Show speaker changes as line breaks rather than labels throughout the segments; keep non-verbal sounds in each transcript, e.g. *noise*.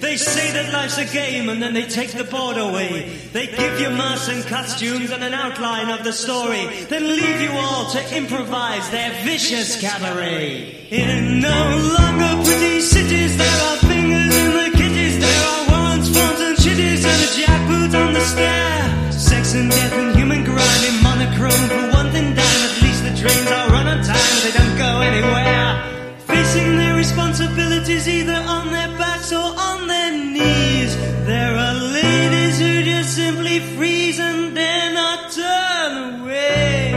They say that life's a game and then they take the board away. They give you masks and costumes and an outline of the story, then leave you all to improvise their vicious cabaret. In no longer pretty cities, there are fingers in the kitties, there are warrants, phones and chitties, and a jackboot on the stair. Sex and death and human grime in monochrome for one thing dime. At least the trains are run on time, they don't go anywhere. Facing their responsibilities either on their backs or on simply freeze and dare not turn away.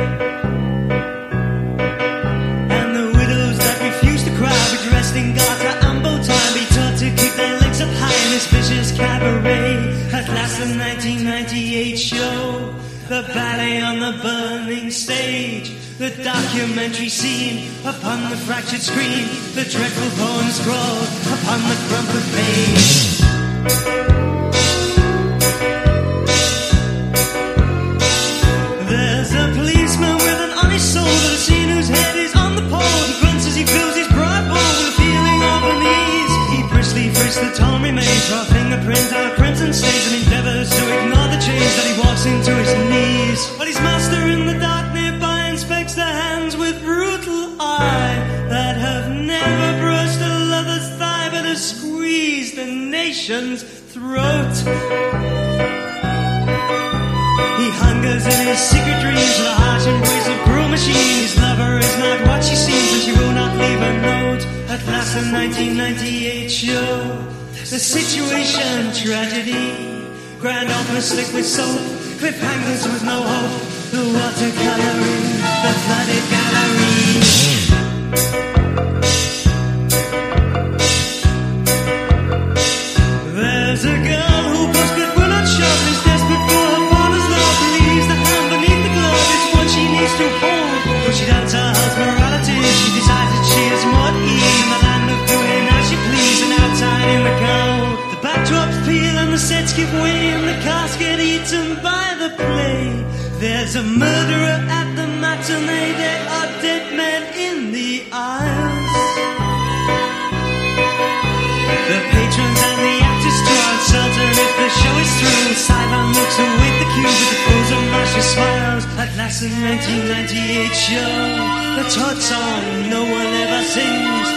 And the widows that refuse to cry be dressed in garter and bow tie, be taught to keep their legs up high in this vicious cabaret. At last, the 1998 show, the ballet on the burning stage, the documentary scene upon the fractured screen, the dreadful poem scrawled upon the crumpled page. An soul has seen whose head is on the pole. He grunts as he fills his broad bowl with a feeling of unease. He briskly frisks the torn remains, raw fingerprints out crimson stains, and endeavors to ignore the change that he walks into his knees. But his master in the dark nearby inspects the hands with brutal eye that have never brushed a lover's thigh, but have squeezed the nation's throat. He hungers in his secret dreams for the harsh embrace of His lover is not what she seems, and she will not leave a note. At last, the 1998 show, the situation tragedy. Grand opera slick with soap, cliffhangers with no hope. The watercoloring, the flooded gallery. Give way and the cast get eaten by the play. There's a murderer at the matinee. There are dead men in the aisles. The patrons and the actors draw uncertain if the show is through. Sideline looks await the cue with the frozen rushes smiles. At last, the 1998 show, the Todd song no one ever sings.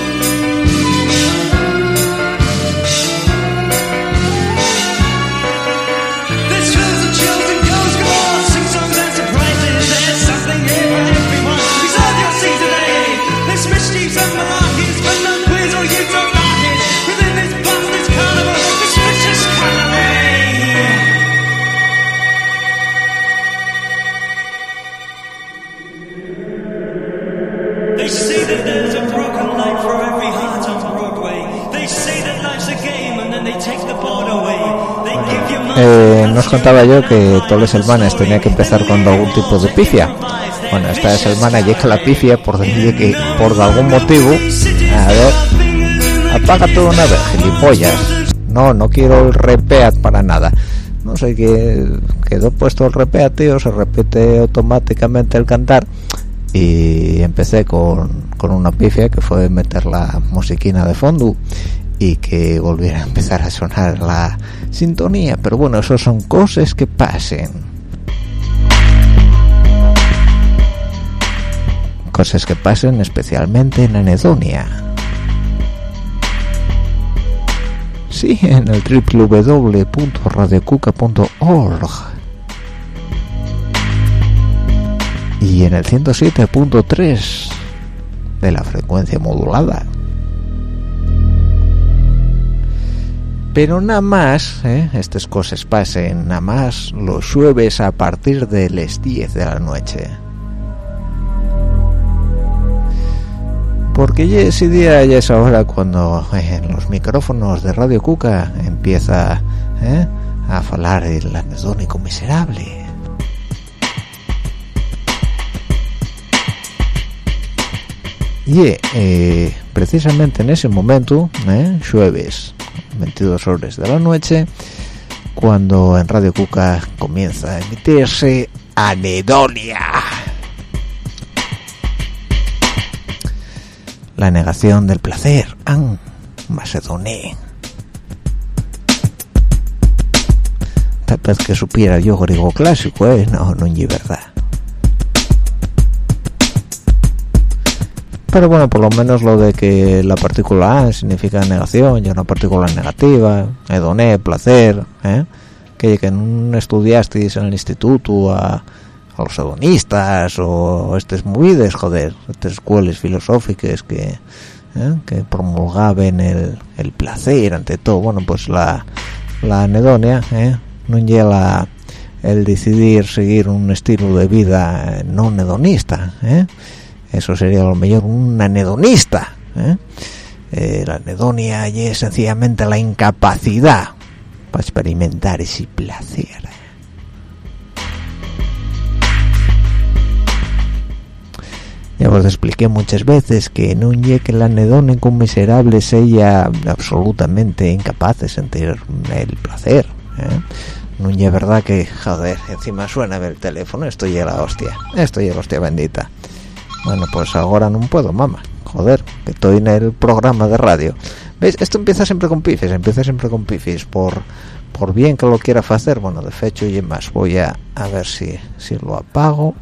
Contaba yo que todas las semanas tenía que empezar con algún tipo de pifia. Bueno, esta semana llega la pifia por decir que por algún motivo, a ver, apaga todo una vez, gilipollas. No, no quiero el repeat para nada. No sé qué quedó puesto el repeat, tío, se repite automáticamente el cantar y empecé con, con una pifia que fue meter la musiquina de fondo y que volviera a empezar a sonar la sintonía. Pero bueno eso son cosas que pasen. Cosas que pasen especialmente en Anedonia. Sí en el www.radiocuca.org y en el 107.3 de la frecuencia modulada. Pero nada más, ¿eh? estas cosas pasen, nada más los jueves a partir de las 10 de la noche. Porque ya ese día, ya es ahora cuando en los micrófonos de Radio Cuca empieza ¿eh? a hablar el anedónico miserable. Y eh, precisamente en ese momento, ¿eh? jueves, 22 horas de la noche, cuando en Radio Cuca comienza a emitirse Anedonia. La negación del placer, An Macedoní. Tal vez que supiera yo griego clásico, ¿eh? No, no es verdad. Pero bueno por lo menos lo de que la partícula a significa negación y una partícula negativa hedoné placer ¿eh? que que no estudiasteis en el instituto a, los hedonistas o estas movidas joder estas escuelas filosóficas que ¿eh? que promulgaban el, el, placer ante todo bueno pues la la anedonia ¿eh? no llega el decidir seguir un estilo de vida no hedonista ¿eh? Eso sería lo mejor un anedonista ¿eh? Eh, la anedonia es sencillamente la incapacidad para experimentar ese placer. Ya os expliqué muchas veces que no llegue que la anedonia con miserable sea absolutamente incapaz de sentir el placer no es verdad que joder encima suena el teléfono estoy ya la hostia estoy ya la hostia bendita bueno pues ahora no puedo mamá. Joder que estoy en el programa de radio. ¿Veis? esto empieza siempre con pifes empieza siempre con pifes por por bien que lo quiera hacer bueno de hecho y más voy a, a ver si si lo apago.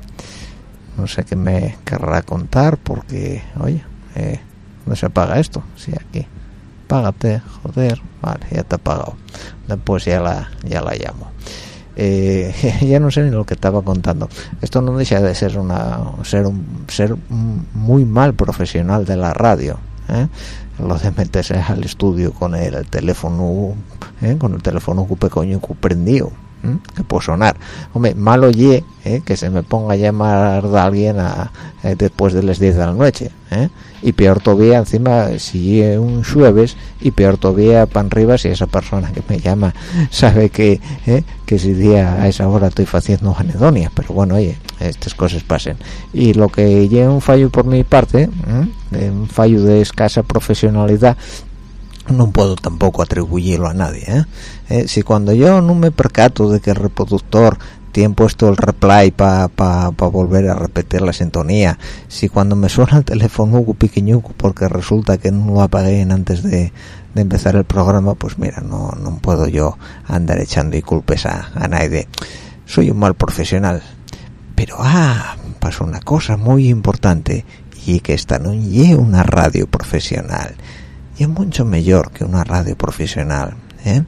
No sé qué me querrá contar porque oye eh, no se apaga esto. Sí aquí. Págate joder. Vale ya te ha pagado después ya la ya la llamo eh, *laughs* ya no sé ni lo que estaba contando esto no deja de ser una ser un ser muy mal profesional de la radio ¿eh? lo de meterse al estudio con el, teléfono ¿eh? con el teléfono coño prendido que puede sonar. Hombre malo ye que se me ponga a llamar a alguien a, después de las 10 de la noche y peor todavía encima si un jueves y peor todavía pan arriba si esa persona que me llama sabe que ¿eh? que si día a esa hora estoy haciendo anedonia. Pero bueno oye estas cosas pasen. Y lo que lleva un fallo por mi parte un fallo de escasa profesionalidad no puedo tampoco atribuirlo a nadie ¿eh? Eh, si cuando yo no me percato de que el reproductor tiene puesto el replay para pa, volver a repetir la sintonía si cuando me suena el teléfono pequeño porque resulta que no lo apagué antes de, empezar el programa pues mira no, no puedo yo andar echando culpes a, a nadie. Soy un mal profesional. Pero ah pasó una cosa muy importante y que esta no es una radio profesional y es mucho mejor que una radio profesional ¿eh?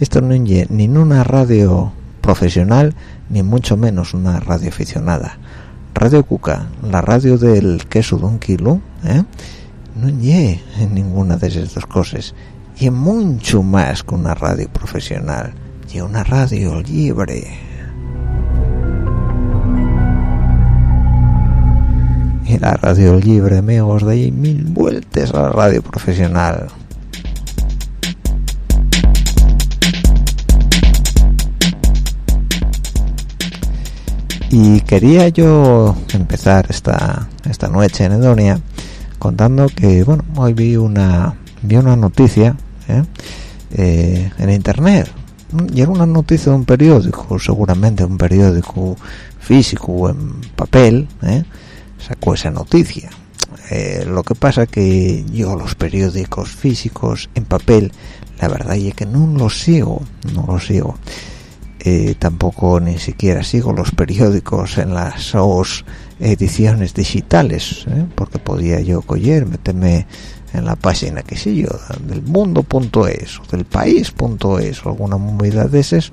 esto no es ni una radio profesional ni mucho menos una radio aficionada Radio Cuca, la radio del queso de un kilo, ¿eh? no lle en ninguna de esas dos cosas. Y mucho más que una radio profesional. Y una radio libre. Y la radio libre, amigos, ahí mil vueltas a la radio profesional. y quería yo empezar esta esta noche en Edonia contando que bueno hoy vi una vi una noticia ¿eh? Eh, en internet y era una noticia de un periódico seguramente un periódico físico en papel ¿eh? Sacó esa noticia lo que pasa que yo los periódicos físicos en papel la verdad es que no los sigo no los sigo eh, tampoco ni siquiera sigo los periódicos en las ediciones digitales ¿eh? porque podía yo coger meterme en la página que sé yo del mundo.es o del país.es o alguna movida de esas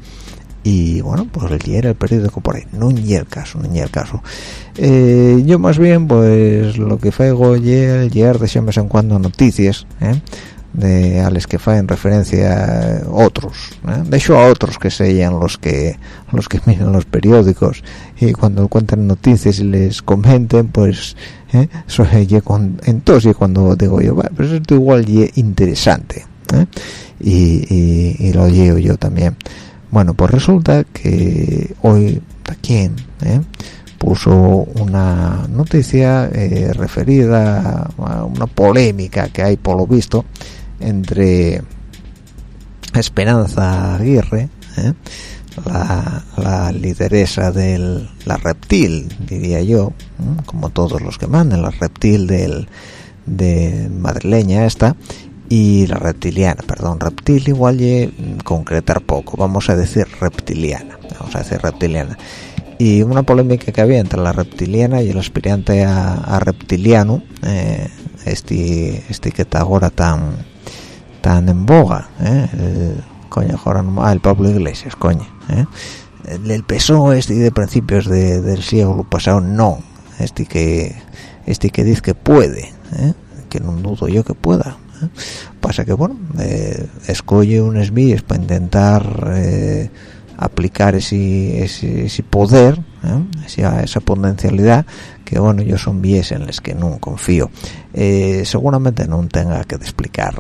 y bueno pues leer el periódico por ahí no ni el caso no el caso eh, yo más bien pues lo que hago ayer leer de vez en cuando noticias de a los que en referencia a otros ¿eh? de hecho a otros que sean los que los que *laughs* miran los periódicos y cuando cuentan noticias y les comenten pues ¿eh? eso con entonces y cuando digo yo bueno, pues esto igual es interesante ¿eh? y, y, lo llevo yo también bueno pues resulta que hoy quién ¿eh? puso una noticia eh, referida a una polémica que hay por lo visto entre Esperanza Aguirre, ¿eh? la, lideresa de la reptil, diría yo, como todos los que mandan, la reptil del, de madrileña esta y la reptiliana perdón reptil igual y mm, concretar poco vamos a decir reptiliana vamos a decir reptiliana y una polémica que había entre la reptiliana y el aspirante a, reptiliano eh, este este que está ahora tan tan en boga eh, el, coño ahora ah, el Pablo Iglesias coño eh. el, el PSOE este de principios del siglo pasado no este que este que dice que puede ¿eh? que no dudo yo que pueda pasa que bueno eh, escoge unas vías para intentar eh, aplicar ese, ese, poder esa, esa potencialidad que bueno yo son vías en las que no confío. Seguramente no tenga que explicar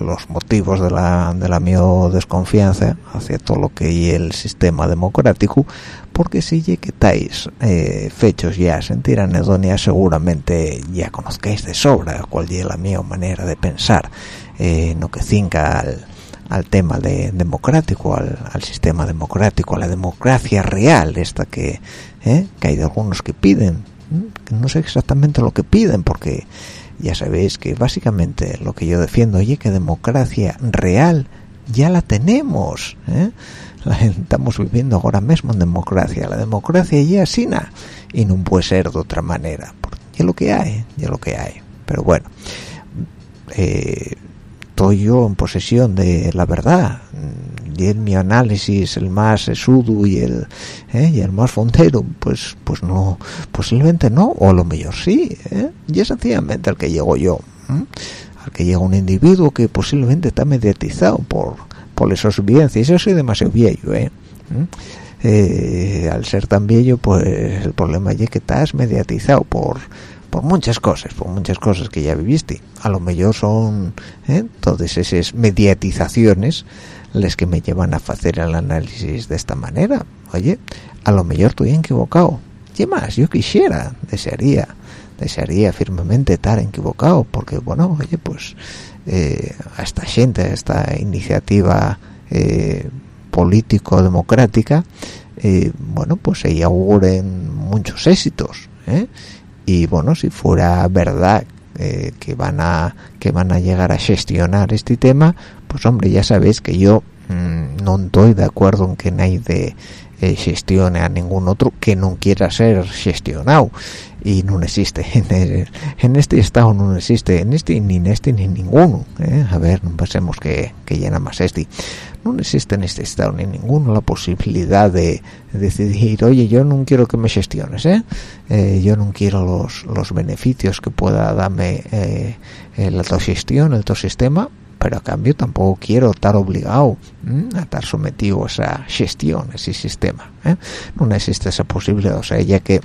los motivos de la, de la mi desconfianza hacia todo lo que es el sistema democrático porque si que estáis eh, fechos ya sentir anedonia seguramente ya conozcáis de sobra cuál es la mía manera de pensar eh, no que cinca al, tema de democrático al, sistema democrático a la democracia real esta que, eh, que hay de algunos que piden no sé exactamente lo que piden porque ya sabéis que básicamente lo que yo defiendo oye que democracia real ya la tenemos ¿eh? *laughs* estamos viviendo ahora mismo en democracia la democracia ya es sina y no puede ser de otra manera ya lo que hay ya lo que hay. Pero bueno eh, estoy yo en posesión de la verdad y en mi análisis el más esudo y el ¿eh? y el más fontero pues pues no posiblemente no o a lo mejor sí ¿eh? y es sencillamente al que llego yo al que llega un individuo que posiblemente está mediatizado por por eso y yo soy demasiado viejo ¿eh? ¿eh? al ser tan viejo pues el problema es que estás mediatizado por por muchas cosas por muchas cosas que ya viviste a lo mejor son ¿eh? todas esas mediatizaciones las que me llevan a hacer el análisis de esta manera oye a lo mejor estoy equivocado ¿qué más? yo quisiera desearía desearía firmemente estar equivocado porque bueno oye pues eh, a esta gente, a esta iniciativa eh, político-democrática, eh, bueno, pues se auguren muchos éxitos. Y bueno, si fuera verdad que van a que van a llegar a gestionar este tema, pues hombre, ya sabéis que yo mm, no estoy de acuerdo en que nadie gestione a ningún otro que no quiera ser gestionado y no existe *laughs* en, este estado no existe en este ni en este ni en ninguno ¿eh? a ver no pensemos que, que llena más este no existe en este estado ni en ninguno la posibilidad de, decidir oye yo no quiero que me gestiones ¿eh? eh yo no quiero los, los beneficios que pueda darme eh, la autogestión el sistema pero a cambio tampoco quiero estar obligado a estar sometido a esa gestión, a ese sistema. ¿eh? No existe esa posibilidad, o sea, ya que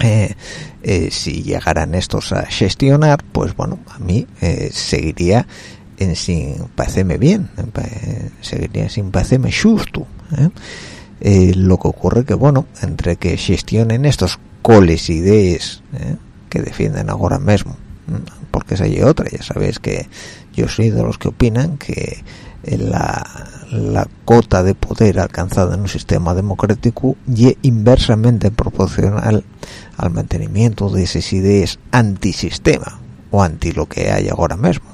eh, eh, si llegaran estos a gestionar pues bueno a mí seguiría en sin parecerme bien seguiría sin parecerme justo lo que ocurre que bueno entre que gestionen estos coles ideas que defienden ahora mismo porque esa hay otra ya sabéis que yo soy de los que opinan que la, la cota de poder alcanzada en un sistema democrático y inversamente proporcional al mantenimiento de esas ideas antisistema o anti lo que hay ahora mismo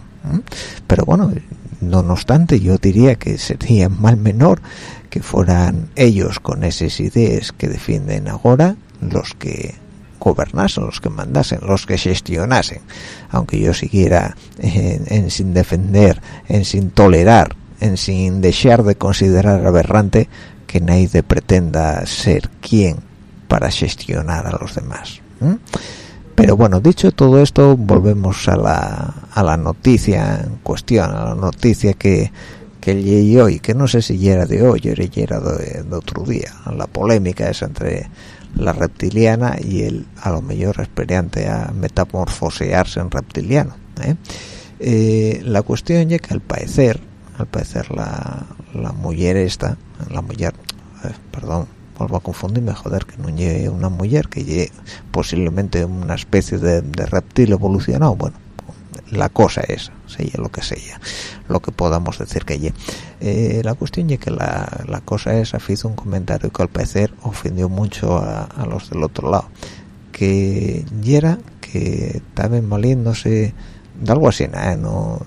pero bueno no, obstante yo diría que sería mal menor que fueran ellos con esas ideas que defienden ahora los que gobernasen, los que mandasen, los que gestionasen, aunque yo siguiera en, sin defender, en sin tolerar, en sin dejar de considerar aberrante que nadie pretenda ser quien para gestionar a los demás. Pero bueno, dicho todo esto, volvemos a la, a la noticia en cuestión, a la noticia que, que leí hoy, que no sé si era de hoy o era de, otro día, la polémica es entre la reptiliana y el a lo mejor aspirante a metamorfosearse en reptiliano. ¿eh? Eh, la cuestión es que al parecer, al parecer la, la mujer esta, la mujer, eh, perdón, vuelvo a confundirme, joder, que no lleve una mujer, que lleve posiblemente una especie de, reptil evolucionado, bueno, la cosa es, sea lo que sea, lo que podamos decir que lleve. Eh, la cuestión es que la, la cosa es, hizo un comentario que al parecer ofendió mucho a, los del otro lado, que era que estaban maliéndose de algo así no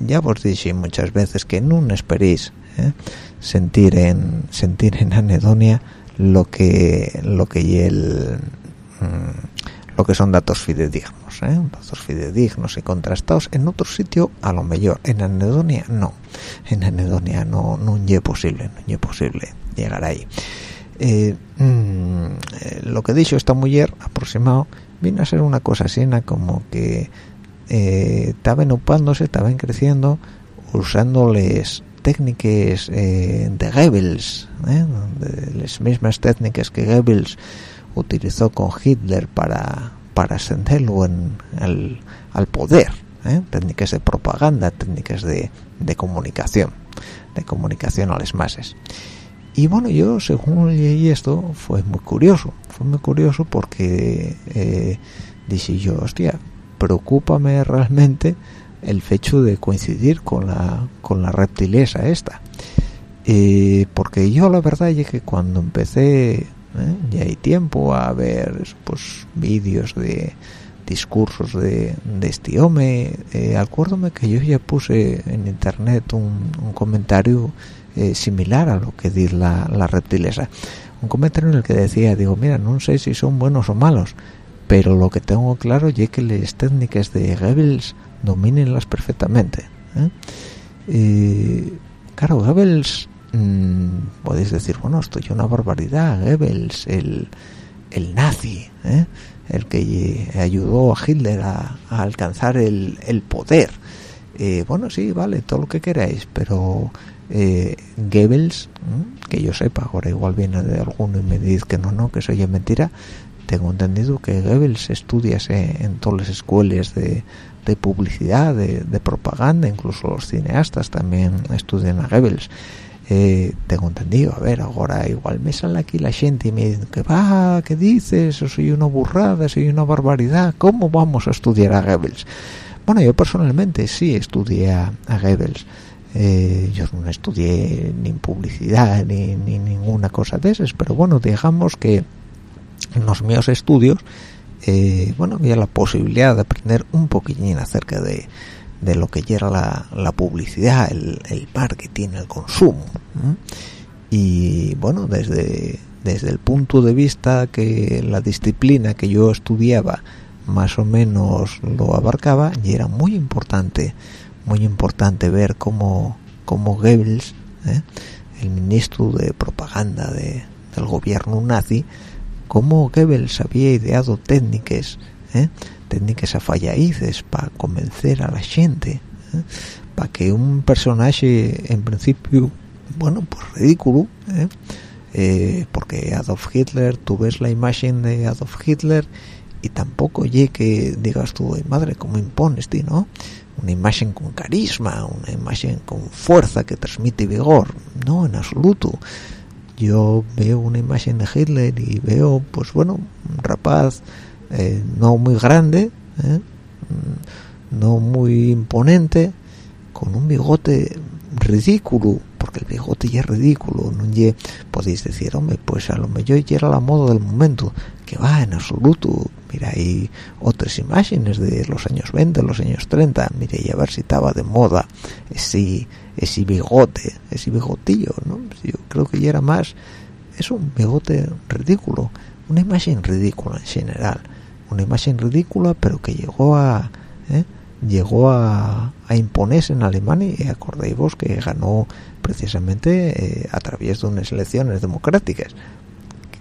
ya os dije muchas veces que no esperéis ¿eh? sentir en sentir en anedonia lo que lo que mm, lo que son datos fidedignos ¿eh? datos fidedignos y contrastados en otro sitio a lo mejor en anedonia no en anedonia no no es posible no es posible llegar ahí eh, mm, lo que dicho esta mujer aproximado vino a ser una cosa así como que eh, estaban upándose, estaban creciendo usándoles técnicas eh, de Goebbels, ¿eh? las mismas técnicas que Goebbels utilizó con Hitler para para ascenderlo en al poder, ¿eh? técnicas de propaganda, técnicas de, de comunicación, de comunicación a las masas. Y bueno, yo según leí esto fue muy curioso, fue muy curioso porque eh, dije yo, hostia, preocúpame realmente el hecho de coincidir con la con la reptilesa esta eh, porque yo la verdad es que cuando empecé ¿eh? ya hay tiempo a ver pues vídeos de discursos de, de este hombre eh, acuérdome que yo ya puse en internet un, comentario eh, similar a lo que dice la, la reptilesa un comentario en el que decía digo mira no sé si son buenos o malos pero lo que tengo claro es que las técnicas de Goebbels dominenlas perfectamente ¿eh? y, claro Goebbels mmm, podéis decir bueno esto es una barbaridad Goebbels el, el nazi ¿eh? el que ayudó a Hitler a, alcanzar el, el poder eh, bueno sí vale todo lo que queráis pero eh, Goebbels que yo sepa ahora igual viene de alguno y me dice que no no que eso es mentira tengo entendido que Goebbels estudia en todas las escuelas de, publicidad, de, propaganda, incluso los cineastas también estudian a Goebbels. Eh, tengo entendido, a ver, ahora igual me sale aquí la gente y me dicen que va, ¿qué dices? Soy una burrada, soy una barbaridad, ¿cómo vamos a estudiar a Goebbels? Bueno, yo personalmente sí estudié a, Goebbels. Eh, yo no estudié ni publicidad ni, ni ninguna cosa de esas, pero bueno, digamos que en los míos estudios eh, bueno había la posibilidad de aprender un poquitín acerca de, de lo que era la, la publicidad el, el, marketing el consumo y bueno desde desde el punto de vista que la disciplina que yo estudiaba más o menos lo abarcaba y era muy importante muy importante ver cómo, cómo Goebbels ¿eh? el ministro de propaganda de, del gobierno nazi cómo Goebbels había ideado técnicas, ¿eh? técnicas afalladices para convencer a la gente, ¿eh? para que un personaje en principio, bueno, pues ridículo, ¿eh? porque Adolf Hitler, tú ves la imagen de Adolf Hitler y tampoco oye que digas tú, madre, cómo impones, ti, ¿no? Una imagen con carisma, una imagen con fuerza que transmite vigor, no, en absoluto yo veo una imagen de Hitler y veo pues bueno un rapaz eh, no muy grande ¿eh? no muy imponente con un bigote ridículo porque el bigote ya es ridículo no podéis decir hombre pues a lo mejor ya era la moda del momento que va en absoluto. Mira hay otras imágenes de los años 20 los años 30 mire y a ver si estaba de moda ese ese bigote ese bigotillo no yo creo que ya era más es un bigote ridículo una imagen ridícula en general una imagen ridícula pero que llegó a ¿eh? llegó a, a, imponerse en Alemania y acordáis vos que ganó precisamente eh, a través de unas elecciones democráticas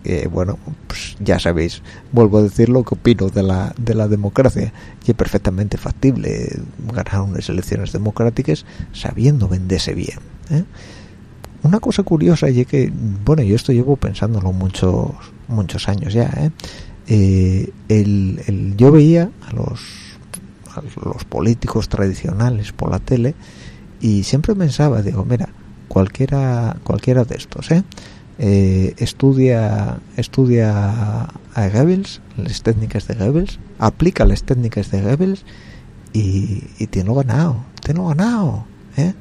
que bueno pues ya sabéis vuelvo a decir lo que opino de la de la democracia y es perfectamente factible ganar unas elecciones democráticas sabiendo venderse bien ¿eh? una cosa curiosa y que bueno yo esto llevo pensándolo muchos muchos años ya ¿eh? Eh, el, el, yo veía a los a los políticos tradicionales por la tele y siempre pensaba digo mira cualquiera cualquiera de estos ¿eh? Eh, estudia estudia a Goebbels las técnicas de Goebbels aplica las técnicas de Goebbels y, y tiene ganado tiene ganado ¿eh?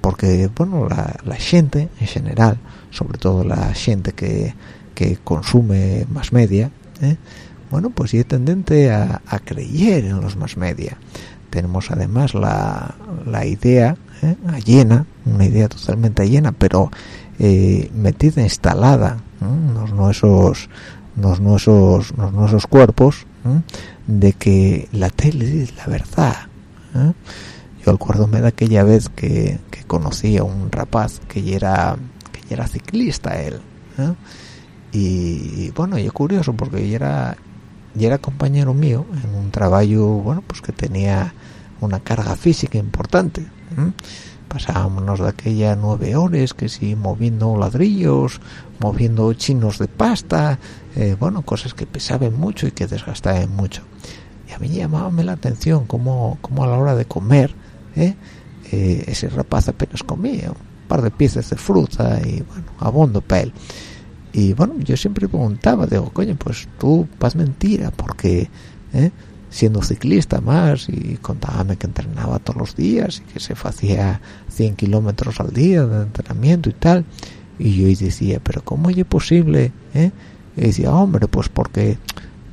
porque bueno la, la, gente en general sobre todo la gente que, que consume más media ¿eh? bueno pues es tendente a, creer en los más media. Tenemos además la, la idea ¿eh? llena una idea totalmente llena pero eh, metida instalada en los nuestros los nuestros los cuerpos de que la tele es la verdad yo acuérdome de aquella vez que, que conocí a un rapaz que ya era que era ciclista él y, bueno y es curioso porque ya era era compañero mío en un trabajo bueno pues que tenía una carga física importante pasábamos de aquella nueve horas que sí moviendo ladrillos moviendo chinos de pasta eh, bueno cosas que pesaban mucho y que desgastaban mucho. Y a mí llamábame la atención como, como a la hora de comer ¿eh? Eh, ese rapaz apenas comía un par de piezas de fruta y bueno abondo para él y bueno yo siempre preguntaba digo coño pues tú vas mentira porque siendo ciclista más y contábame que entrenaba todos los días y que se hacía 100 kilómetros al día de entrenamiento y tal y yo decía pero cómo es posible ¿Eh? y decía hombre pues porque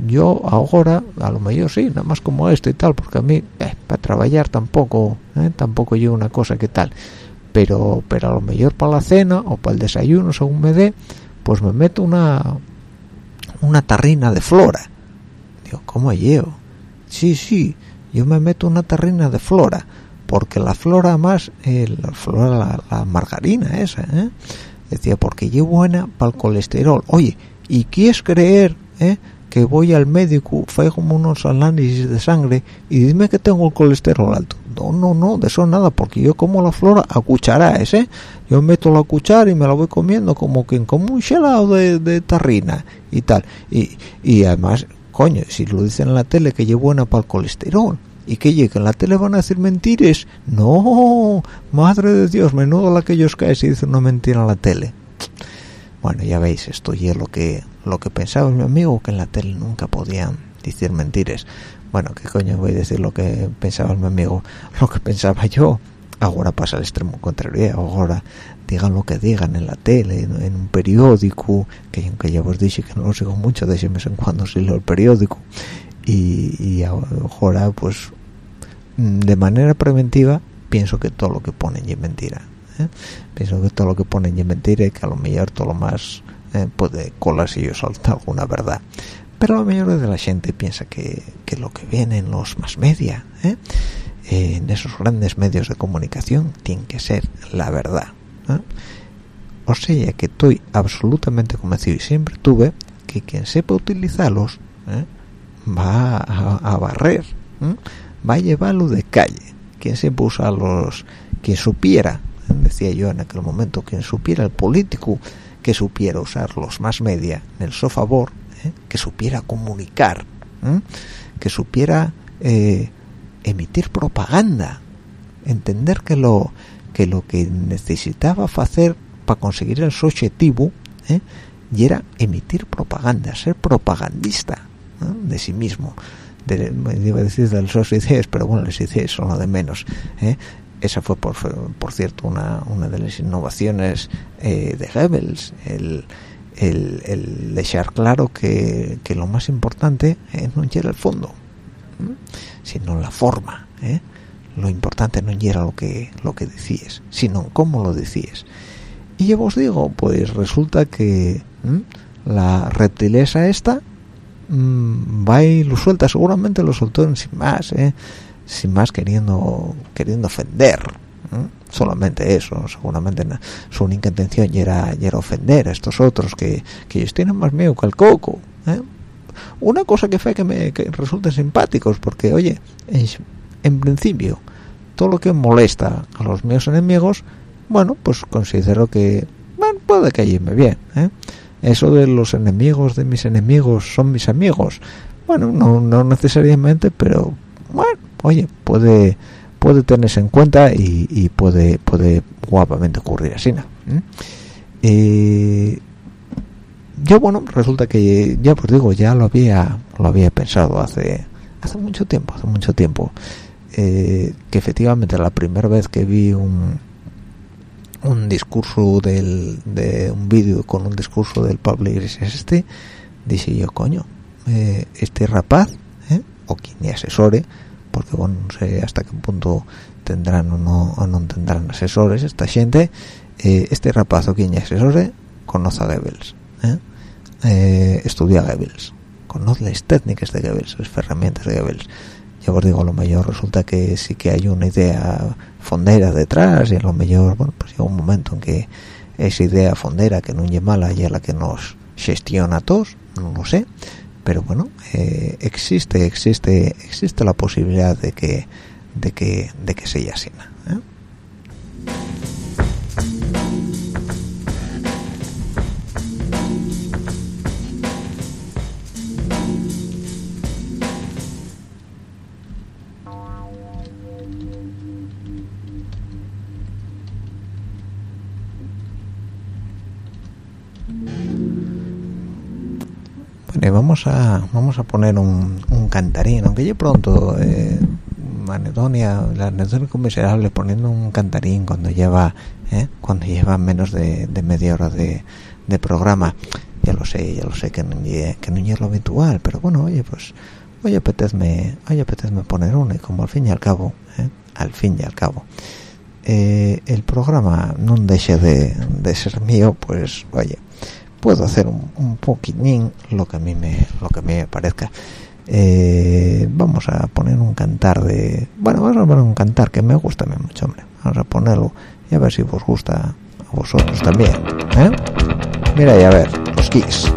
yo ahora a lo mejor sí nada más como esto y tal porque a mí eh, para trabajar tampoco ¿eh? tampoco yo una cosa que tal pero pero a lo mejor para la cena o para el desayuno según me dé pues me meto una una tarrina de flora digo cómo llevo sí, sí, yo me meto una terrina de flora, porque la flora más, eh, la flora, la, margarina esa, ¿eh? decía, porque es buena para el colesterol. Oye, ¿y quieres creer eh, que voy al médico, como unos análisis de sangre y dime que tengo el colesterol alto? No, no, no, de eso nada, porque yo como la flora a cucharadas, ¿eh? Yo meto la cuchara y me la voy comiendo como quien como un helado de, tarrina y tal. Y, y además coño, si lo dicen en la tele que es buena para el colesterol y que llega en la tele van a decir mentiras, no, madre de Dios, menudo la que ellos caen si dicen una mentira en la tele. Bueno, ya veis, esto es lo que lo que pensaba mi amigo, que en la tele nunca podían decir mentiras. Bueno, ¿qué coño voy a decir lo que pensaba mi amigo? *laughs* Lo que pensaba yo. Ahora pasa al extremo contrario, ahora digan lo que digan en la tele, en, un periódico, que aunque ya os dije que no lo sigo mucho, de mes en cuando sí leo el periódico, y, ahora pues de manera preventiva pienso que todo lo que ponen es mentira. ¿Eh? Pienso que todo lo que ponen es mentira y que a lo mejor todo lo más eh, puede colarse y yo salta alguna verdad. Pero a lo mejor de la gente piensa que, que lo que viene en los más media, ¿eh? en esos grandes medios de comunicación, tiene que ser la verdad. ¿eh? O sea que estoy absolutamente convencido y siempre tuve que quien sepa utilizarlos ¿eh? va a, barrer, ¿eh? va a llevarlo de calle. Quien sepa usarlos, quien supiera, decía yo en aquel momento, quien supiera el político que supiera usar los más media en el favor, que supiera comunicar, que supiera emitir propaganda, entender que lo que lo que necesitaba hacer para conseguir el su objetivo ¿eh? y era emitir propaganda, ser propagandista de sí mismo. De, iba a decir de los ideas, pero bueno, las ideas son lo de menos. ¿eh? Esa fue, por, por cierto, una, una de las innovaciones eh, de Goebbels, el, el, dejar claro que, que lo más importante no era el fondo, sino la forma. ¿eh? lo importante no era lo que lo que decías sino cómo lo decías y yo os digo pues resulta que la reptilesa esta mmm, va y lo suelta seguramente lo soltó sin más ¿eh? Sin más queriendo queriendo ofender solamente eso seguramente su única intención era, era ofender a estos otros que, que ellos tienen más miedo que el coco ¿eh? una cosa que fue que me que resulten simpáticos porque oye en principio todo lo que molesta a los míos enemigos bueno pues considero que bueno puede caerme bien ¿eh? eso de los enemigos de mis enemigos son mis amigos bueno no, no necesariamente pero bueno oye puede puede tenerse en cuenta y, puede puede guapamente ocurrir así ¿no? ¿Eh? yo bueno resulta que ya pues digo ya lo había lo había pensado hace hace mucho tiempo hace mucho tiempo eh, que efectivamente la primera vez que vi un un discurso del, de un vídeo con un discurso del Pablo Iglesias este dije yo coño eh, este rapaz ¿eh? o quien asesore porque bueno no sé hasta qué punto tendrán o no, o no tendrán asesores esta gente. Eh, este rapaz o quien asesore conoce a Goebbels estudia Goebbels conoce las técnicas de Goebbels las herramientas de Goebbels. Ya os digo, a lo mejor resulta que sí que hay una idea fondera detrás y a lo mejor, bueno, pues llega un momento en que esa idea fondera que no es mala y es la que nos gestiona a todos, no lo sé, pero bueno, eh, existe, existe, existe la posibilidad de que, de que, de que sea así. ¿eh? Vamos a vamos a poner un, cantarín, aunque yo pronto eh, Anedonia, la Anedonia miserable poniendo un cantarín cuando lleva eh, cuando lleva menos de, media hora de, programa. Ya lo sé, ya lo sé que no, que no es lo habitual, pero bueno, oye, pues oye, apetezme, oye, apetezme poner uno y como al fin y al cabo, eh, al fin y al cabo, eh, el programa no deje de, de ser mío, pues oye, puedo hacer un, un poquitín lo que a mí me lo que me parezca. Eh, vamos a poner un cantar de bueno vamos a poner un cantar que me gusta a mucho hombre. Vamos a ponerlo y a ver si os gusta a vosotros también ¿eh? mira y a ver los Kiss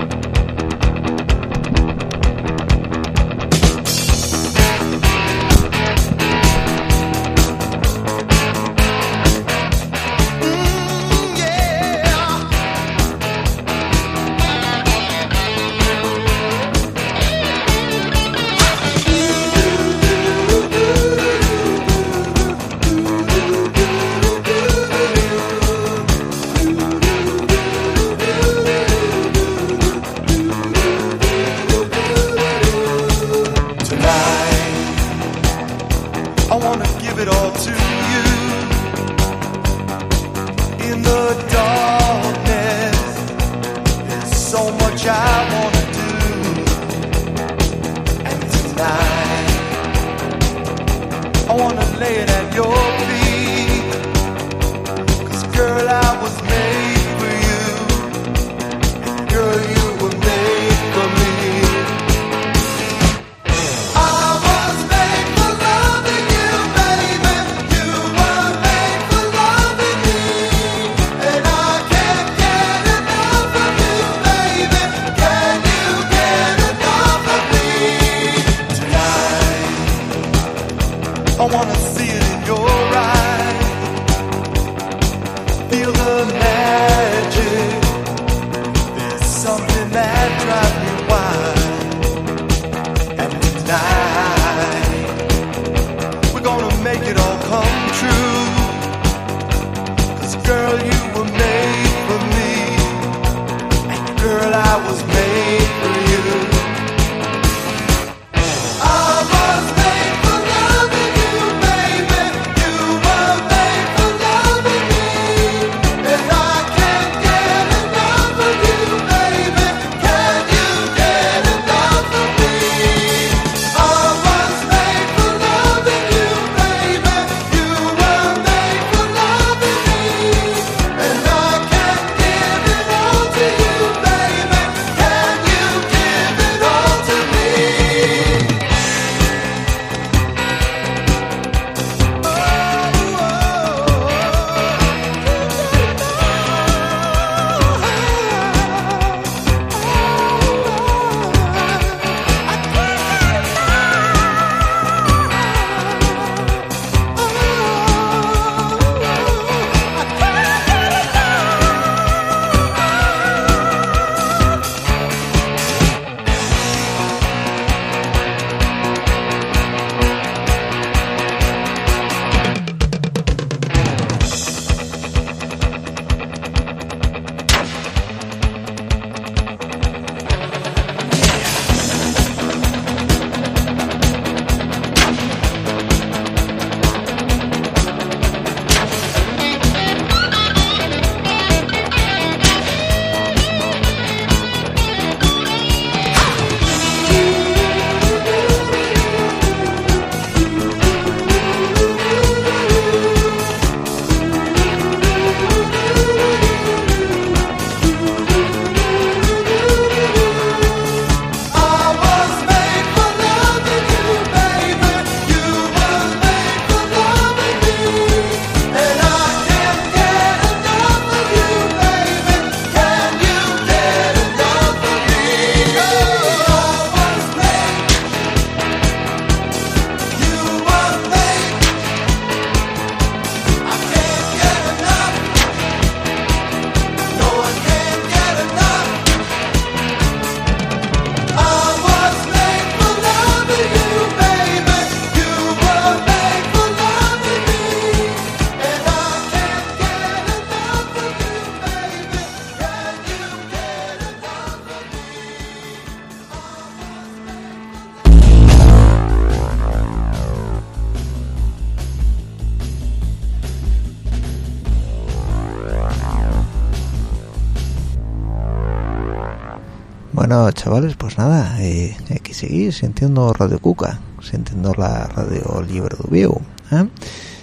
Bueno, chavales, pues nada, eh, hay que seguir sintiendo Radio Cuca, sintiendo la radio libre de Vigo, ¿eh?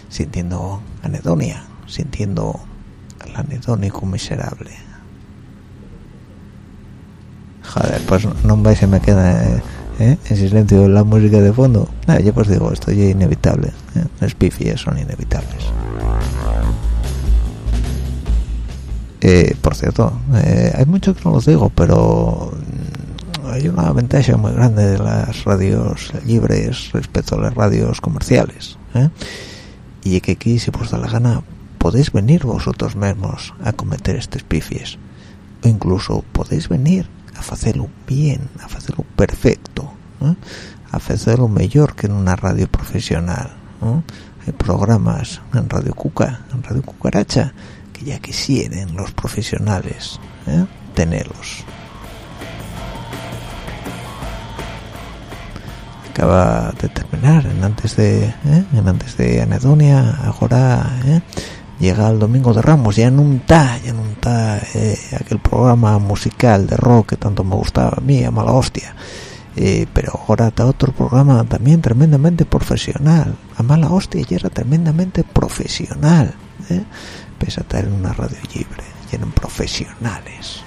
sintiendo anedonia, sintiendo el anedónico miserable. Joder, pues no me se me queda eh, ¿eh? en silencio la música de fondo. Ah, yo pues digo, esto ya es inevitable. ¿eh? Las pifias son inevitables. Eh, por cierto, eh, hay mucho que no los digo, pero hay una ventaja muy grande de las radios libres respecto a las radios comerciales. ¿eh? Y que aquí, si os da la gana, podéis venir vosotros mismos a cometer estos pifies. O incluso podéis venir a hacerlo bien, a hacerlo perfecto, ¿eh? a hacerlo mejor que en una radio profesional. ¿eh? Hay programas en Radio Cuca, en Radio Cucaracha, que ya quisieran los profesionales ¿eh? tenerlos. Acaba de terminar, en antes de, ¿eh? en antes de Anedonia, ahora ¿eh? llega el Domingo de Ramos, ya no está, ya no está eh, aquel programa musical de rock que tanto me gustaba a mí, a mala hostia. Eh, pero ahora está otro programa también tremendamente profesional. A mala hostia y era tremendamente profesional. ¿eh? Pese a estar en una radio libre, y eran profesionales.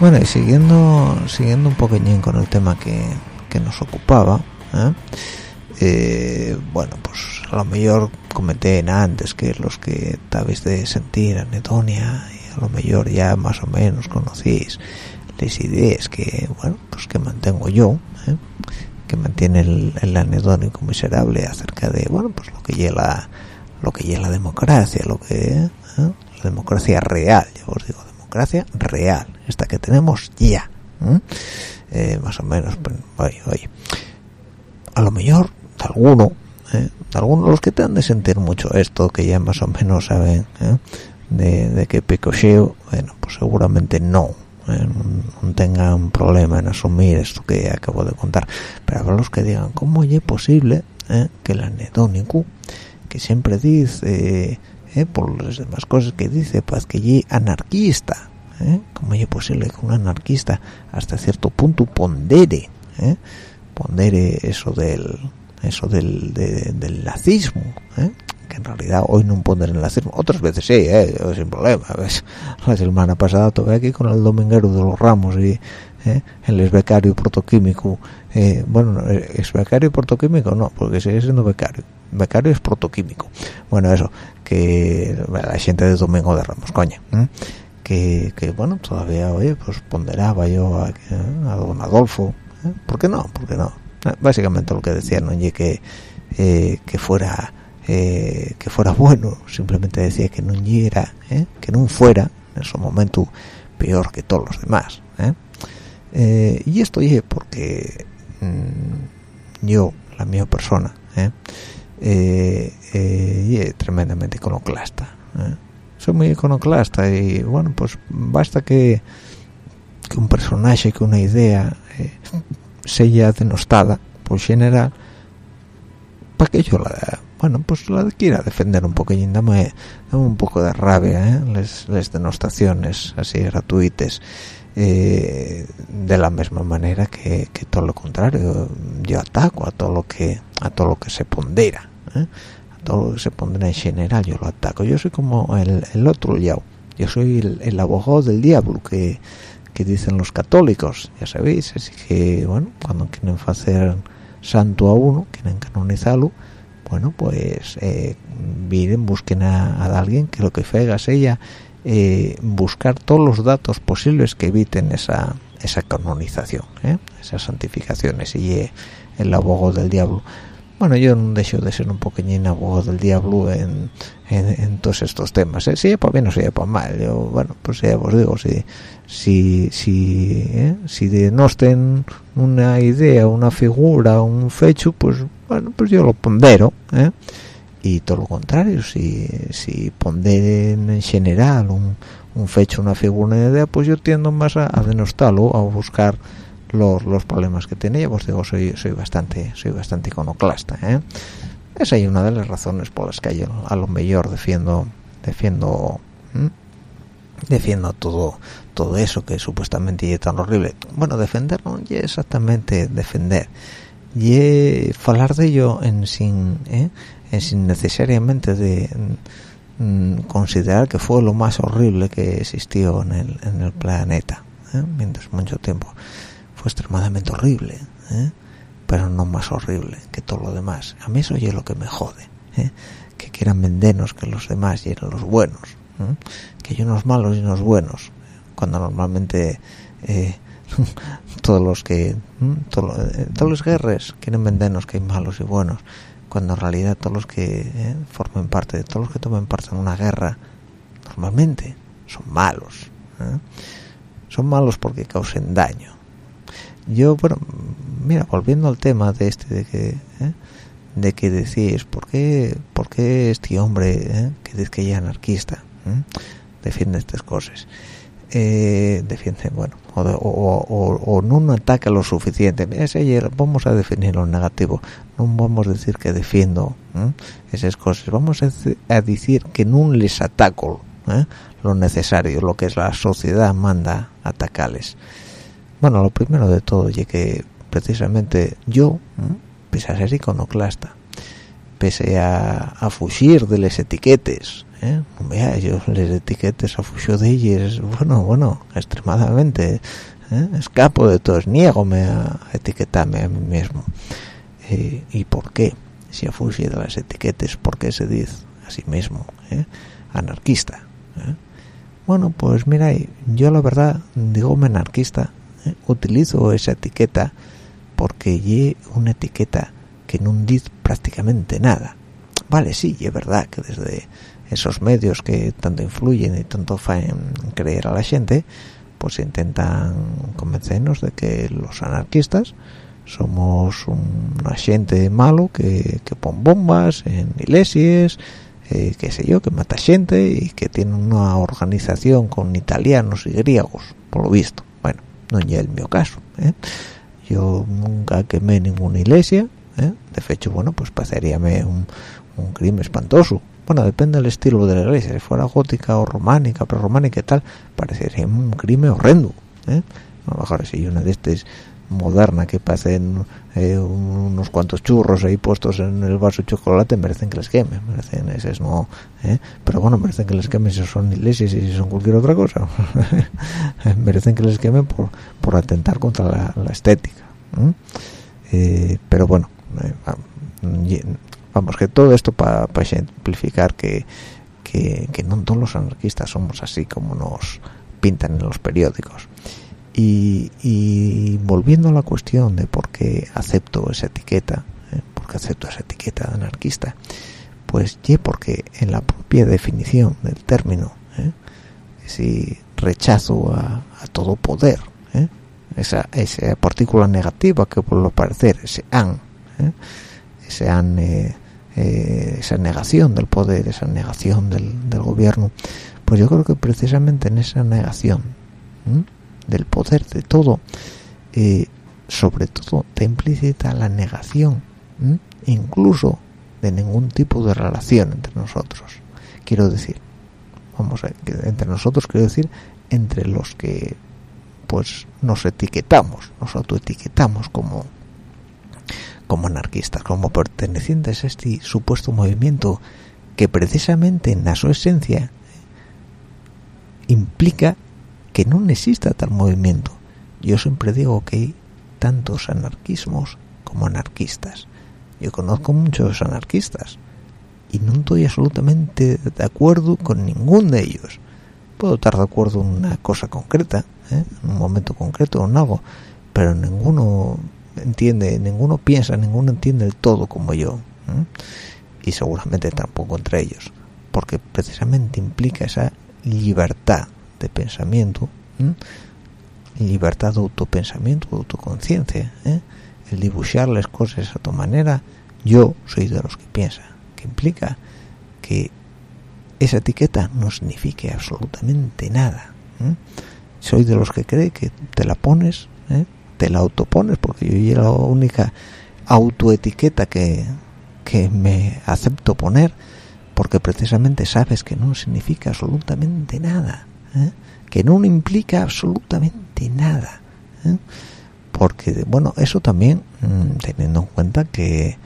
Bueno, y siguiendo, siguiendo un poquillín con el tema que, que nos ocupaba, ¿eh? Eh, bueno, pues a lo mejor comenté en antes que los que estabais de sentir anedonia y a lo mejor ya más o menos conocéis las ideas que, bueno, pues que mantengo yo, ¿eh? que mantiene el, el, anedónico miserable acerca de, bueno, pues lo que lleva lo que lleva la democracia, lo que ¿eh? la democracia real, yo os digo, democracia real, esta que tenemos ya, eh, más o menos, pues, oye, a lo mejor de alguno, ¿eh? de algunos los que te han de sentir mucho esto, que ya más o menos saben ¿eh? de, de que picocheo, bueno, pues seguramente no, no, tengan problema en asumir esto que acabo de contar, pero habrá los que digan, ¿cómo es posible que el anedónico, que siempre dice, por las demás cosas que dice, pues que es anarquista, ¿cómo es posible que un anarquista hasta cierto punto pondere, pondere eso del eso del, de, del nazismo ¿eh? que en realidad hoy no ponen el nazismo otras veces sí ¿eh? sin problema la semana pasada tuve aquí con el dominguero de los ramos y ¿eh? el becario protoquímico eh, bueno es becario protoquímico no porque sigue siendo becario. Becario es protoquímico. Bueno eso que la gente de domingo de ramos coña que, que, bueno todavía oye pues ponderaba yo a, a don Adolfo ¿por qué no? ¿por qué no? básicamente lo que decía no y que eh, que fuera eh, que fuera bueno simplemente decía que no era ¿eh? que no fuera en su momento peor que todos los demás y esto es porque mmm, yo la mi persona eh, eh, tremendamente iconoclasta soy muy iconoclasta y bueno pues basta que, que un personaje que una idea sea denostada por general para que yo la bueno pues la quiera defender un poquillo dame, dame un poco de rabia ¿eh? les, les denostaciones así gratuitas eh, de la misma manera que, que, todo lo contrario yo ataco a todo lo que a todo lo que se pondera ¿eh? todo lo que se pondera en general yo lo ataco yo soy como el, el otro yo yo soy el, el abogado del diablo que que dicen los católicos, ya sabéis, así que, bueno, cuando quieren hacer santo a uno, quieren canonizarlo, bueno, pues eh, miren, busquen a, alguien que lo que haga es ella buscar todos los datos posibles que eviten esa, esa canonización, ¿eh? esas santificaciones y eh, el abogado del diablo. Bueno, yo no dejo de ser un poquillín abogado del diablo en, en, todos estos temas. ¿eh? Si es para bien o si es para mal. Yo, bueno, pues ya os digo, si, si, si, ¿eh? si denosten una idea, una figura, un fecho, pues bueno, pues yo lo pondero. ¿eh? Y todo lo contrario, si, si ponderen en general un, un fecho, una figura, una idea, pues yo tiendo más a denostarlo, a buscar los, los problemas que tenía pues digo soy soy bastante soy bastante iconoclasta ¿eh? esa es una de las razones por las que yo a lo mejor defiendo defiendo defiendo todo todo eso que supuestamente es tan horrible bueno defender no y exactamente defender y hablar de ello en sin ¿eh? en sin necesariamente de mm, considerar que fue lo más horrible que existió en el, en el planeta ¿eh? mientras mucho tiempo extremadamente horrible ¿eh? pero no más horrible que todo lo demás. A mí eso es lo que me jode ¿eh? que quieran vendernos que los demás y eran los buenos que hay unos malos y unos buenos. Cuando normalmente *laughs* todos los que todos los guerres quieren vendernos que hay malos y buenos cuando en realidad todos los que formen parte todos los que tomen parte en una guerra normalmente son malos son malos porque causen daño yo bueno mira volviendo al tema de este de que ¿eh? de que decís por qué por qué este hombre ¿eh? que dice que es anarquista ¿eh? defiende estas cosas defiende bueno o, o, no ataca lo suficiente. Ayer vamos a definir lo negativo. No vamos a decir que defiendo esas cosas. Vamos a, a, decir que no les ataco lo necesario lo que es la sociedad manda atacarles bueno lo primero de todo y que precisamente yo pese a ser iconoclasta pese a, a fugir de las etiquetes ¿eh? yo las etiquetes a fugir de ellas bueno bueno extremadamente ¿eh? escapo de todos niego a etiquetarme a mí mismo eh, y por qué si a fugir de las etiquetes por qué se dice a sí mismo ¿eh? anarquista bueno pues mira yo la verdad digo anarquista ¿eh? Utilizo esa etiqueta porque es una etiqueta que no dice prácticamente nada vale sí es verdad que desde esos medios que tanto influyen y tanto hacen creer a la gente pues intentan convencernos de que los anarquistas somos un, gente malo que, que pone bombas en iglesias eh, qué sé yo, que mata gente y que tiene una organización con italianos y griegos, por lo visto. No es el mío caso. ¿eh? Yo nunca quemé ninguna iglesia, ¿eh? de hecho, bueno, pues pareceríame un, un crimen espantoso. Bueno, depende del estilo de la iglesia, si fuera gótica o románica, prerrománica y tal, parecería un crimen horrendo. ¿eh? A lo mejor si una de estas moderna que pasen eh, unos cuantos churros ahí puestos en el vaso de chocolate merecen que les quemen merecen esos no ¿eh? pero bueno merecen que les quemen si son iglesias y si son cualquier otra cosa. *laughs* Merecen que les quemen por, por atentar contra la, estética eh, pero bueno vamos que todo esto para pa simplificar que, que, que no todos los anarquistas somos así como nos pintan en los periódicos y, volviendo a la cuestión de por qué acepto esa etiqueta, ¿eh? por acepto esa etiqueta de anarquista, pues ye porque en la propia definición del término, ¿eh? ese rechazo a, todo poder, ¿eh? esa, esa partícula negativa que por lo parecer, ese an, ese an, esa negación del poder, esa negación del, del, gobierno, pues yo creo que precisamente en esa negación, del poder de todo eh, sobre todo te implícita la negación incluso de ningún tipo de relación entre nosotros. Quiero decir vamos entre nosotros quiero decir entre los que pues nos etiquetamos nos autoetiquetamos como como anarquistas como pertenecientes a este supuesto movimiento que precisamente en su esencia implica que no exista tal movimiento. Yo siempre digo que hay tantos anarquismos como anarquistas. Yo conozco muchos anarquistas y no estoy absolutamente de acuerdo con ningún de ellos. Puedo estar de acuerdo en una cosa concreta, ¿eh? en un momento concreto o en algo, pero ninguno entiende, ninguno piensa, ninguno entiende el todo como yo. Y seguramente tampoco entre ellos, porque precisamente implica esa libertad de pensamiento, libertad de autopensamiento, de autoconciencia, ¿eh? el dibujar las cosas a tu manera, yo soy de los que piensa, que implica que esa etiqueta no signifique absolutamente nada. Soy de los que cree que te la pones ¿eh? te la autopones porque yo la única autoetiqueta que, que me acepto poner porque precisamente sabes que no significa absolutamente nada ¿eh? que no implica absolutamente nada ¿eh? porque bueno eso también mm, teniendo en cuenta que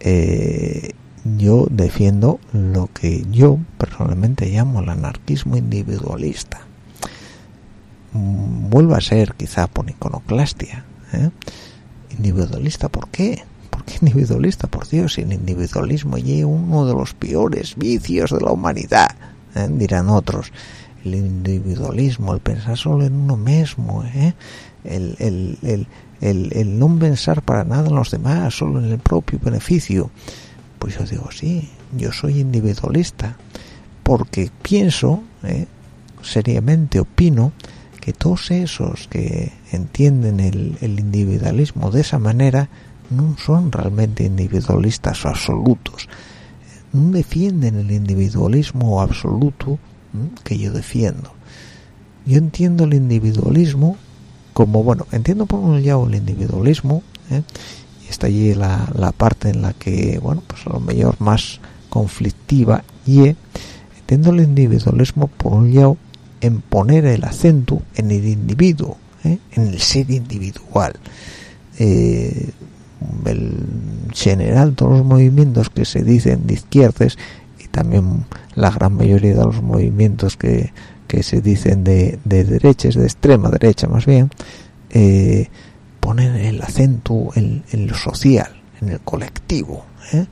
eh, yo defiendo lo que yo personalmente llamo el anarquismo individualista mm, vuelva a ser quizá por iconoclastia individualista ¿por qué? ¿por qué individualista? por Dios el individualismo es uno de los peores vicios de la humanidad dirán otros el individualismo, el pensar solo en uno mismo, ¿eh? el, el, el, el, no pensar para nada en los demás, solo en el propio beneficio. Pues yo digo, sí, yo soy individualista, porque pienso, ¿eh? seriamente opino, que todos esos que entienden el, el individualismo de esa manera no son realmente individualistas absolutos, no defienden el individualismo absoluto que yo defiendo. Yo entiendo el individualismo como, bueno, entiendo por un lado el individualismo, ¿eh? y está allí la, la, parte en la que, bueno, pues a lo mejor más conflictiva, y entiendo el individualismo por un lado en poner el acento en el individuo, ¿eh? en el ser individual. Eh, el general todos los movimientos que se dicen de izquierdas también la gran mayoría de los movimientos que, se dicen de, de derechas, de extrema derecha más bien, eh, ponen el acento en, lo social, en el colectivo, ¿eh?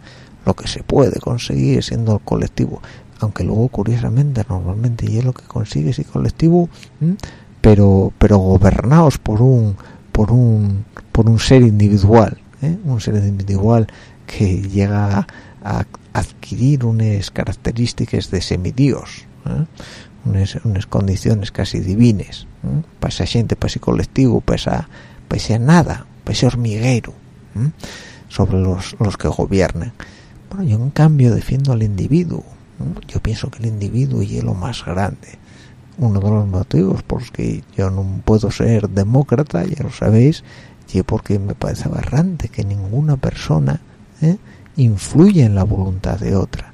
lo que se puede conseguir siendo el colectivo, aunque luego curiosamente normalmente y es lo que consigue ese colectivo, pero pero gobernados por un por un por un ser individual, ¿eh? un ser individual que llega adquirir unas características de semidios, ¿eh? unas, condiciones casi divines, ¿eh? para esa gente, para ese colectivo, para esa, nada, para ese hormiguero, ¿eh? sobre los, los que gobiernan. Bueno, yo en cambio defiendo al individuo, yo pienso que el individuo es lo más grande. Uno de los motivos por los que yo no puedo ser demócrata, ya lo sabéis, y porque me parece aberrante que ninguna persona ¿eh? Influye en la voluntad de otra.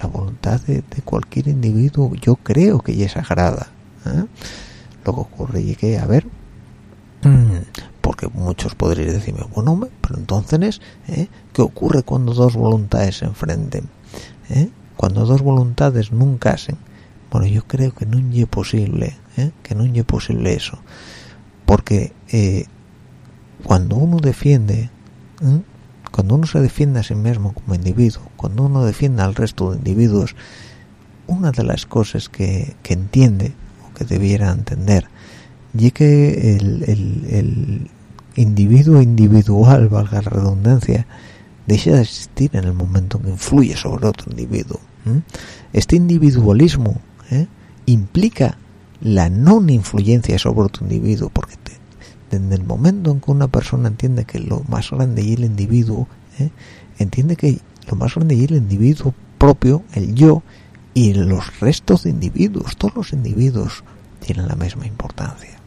La voluntad de, cualquier individuo yo creo que ya es sagrada. ¿eh? Lo que ocurre y que, a ver, mm, porque muchos podrían decirme, bueno, pero entonces, ¿eh? ¿qué ocurre cuando dos voluntades se enfrenten? ¿Eh? Cuando dos voluntades nunca hacen. Bueno, yo creo que no es posible, que no es posible eso. Porque cuando uno defiende cuando uno se defiende a sí mismo como individuo, cuando uno defiende al resto de individuos, una de las cosas que, entiende o que debiera entender y que el, individuo individual, valga la redundancia, deja de existir en el momento en que influye sobre otro individuo. Este individualismo ¿eh? implica la no influencia sobre otro individuo, porque desde el momento en que una persona entiende que lo más grande y el individuo, ¿eh? entiende que lo más grande y el individuo propio, el yo, y los restos de individuos, todos los individuos tienen la misma importancia.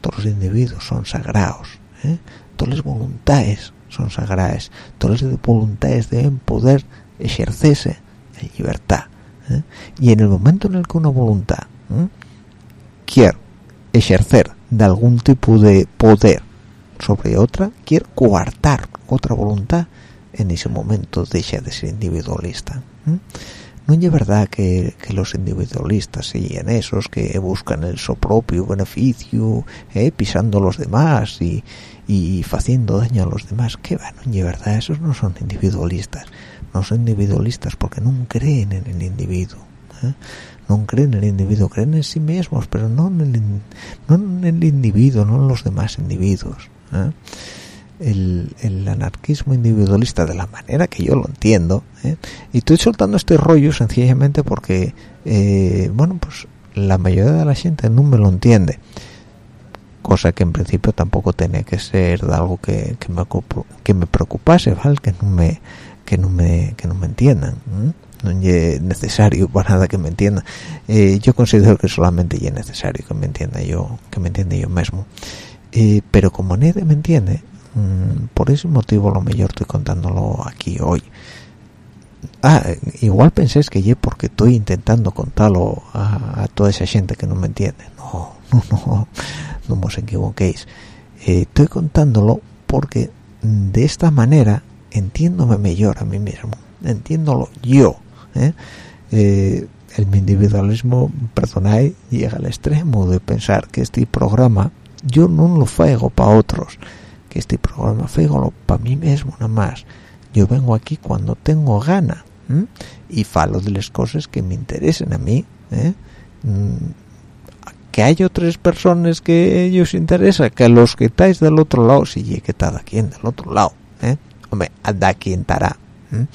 Todos los individuos son sagrados, ¿eh? todas las voluntades son sagradas, todas las voluntades deben poder ejercerse en libertad. ¿eh? Y en el momento en el que una voluntad quiere ejercer de algún tipo de poder sobre otra, quiere coartar otra voluntad, en ese momento deja de ser individualista. No es verdad que, los individualistas sean esos que buscan el su propio beneficio, eh, pisando a los demás y, y haciendo daño a los demás. Que va, no es verdad, esos no son individualistas. No son individualistas porque no creen en el individuo. ¿eh? No creen en el individuo, creen en sí mismos, pero no en el, no en el individuo, no en los demás individuos. ¿eh? El, anarquismo individualista de la manera que yo lo entiendo, ¿eh? y estoy soltando este rollo sencillamente porque, eh, bueno, pues la mayoría de la gente no me lo entiende cosa que en principio tampoco tenía que ser de algo que, me, que me preocupase, ¿vale? Que no me, que no me, que no me entiendan no es necesario *laughs* para nada que me entienda eh, yo considero que solamente es necesario que me entienda yo que me entienda yo mismo Eh, pero como nadie me entiende, mm, por ese motivo lo mejor estoy contándolo aquí hoy. Ah, igual penséis que yo porque estoy intentando contarlo a, toda esa gente que no me entiende. No, *laughs* no, no, no os equivoquéis. Eh, estoy contándolo porque de esta manera entiéndome mejor a mí mismo, entiéndolo yo. ¿Eh? Eh, el individualismo, perdonad, llega al extremo de pensar que este programa yo no lo faigo para otros, que este programa faigo para mí mismo nada más. Yo vengo aquí cuando tengo gana y falo de las cosas que me interesen a mí. ¿eh? Mm, que hay otras personas que ellos interesa, que los que estáis del otro lado, si que está aquí del otro lado, ¿eh? hombre, anda quien estará. Eh,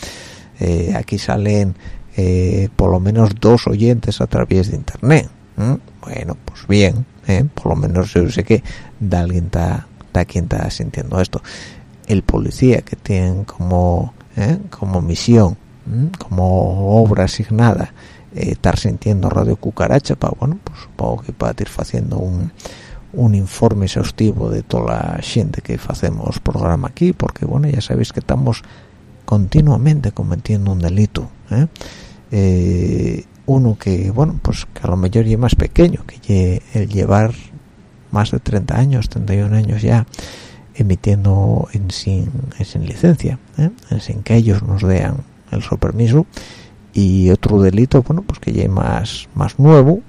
aquí salen eh, por lo menos dos oyentes a través de internet bueno pues bien ¿eh? por lo menos yo sé que de alguien está quien está sintiendo esto el policía que tiene como ¿eh? como misión como obra asignada estar sintiendo radio cucaracha para bueno pues supongo que para ir haciendo un un informe exhaustivo de toda la gente que hacemos programa aquí porque bueno ya sabéis que estamos continuamente cometiendo un delito ¿eh? Eh, uno que bueno pues que a lo mejor ya más pequeño que el llevar más de 30 años 31 años ya emitiendo en sin, sin licencia ¿eh? sin que ellos nos den el su permiso y otro delito bueno pues que ya más más nuevo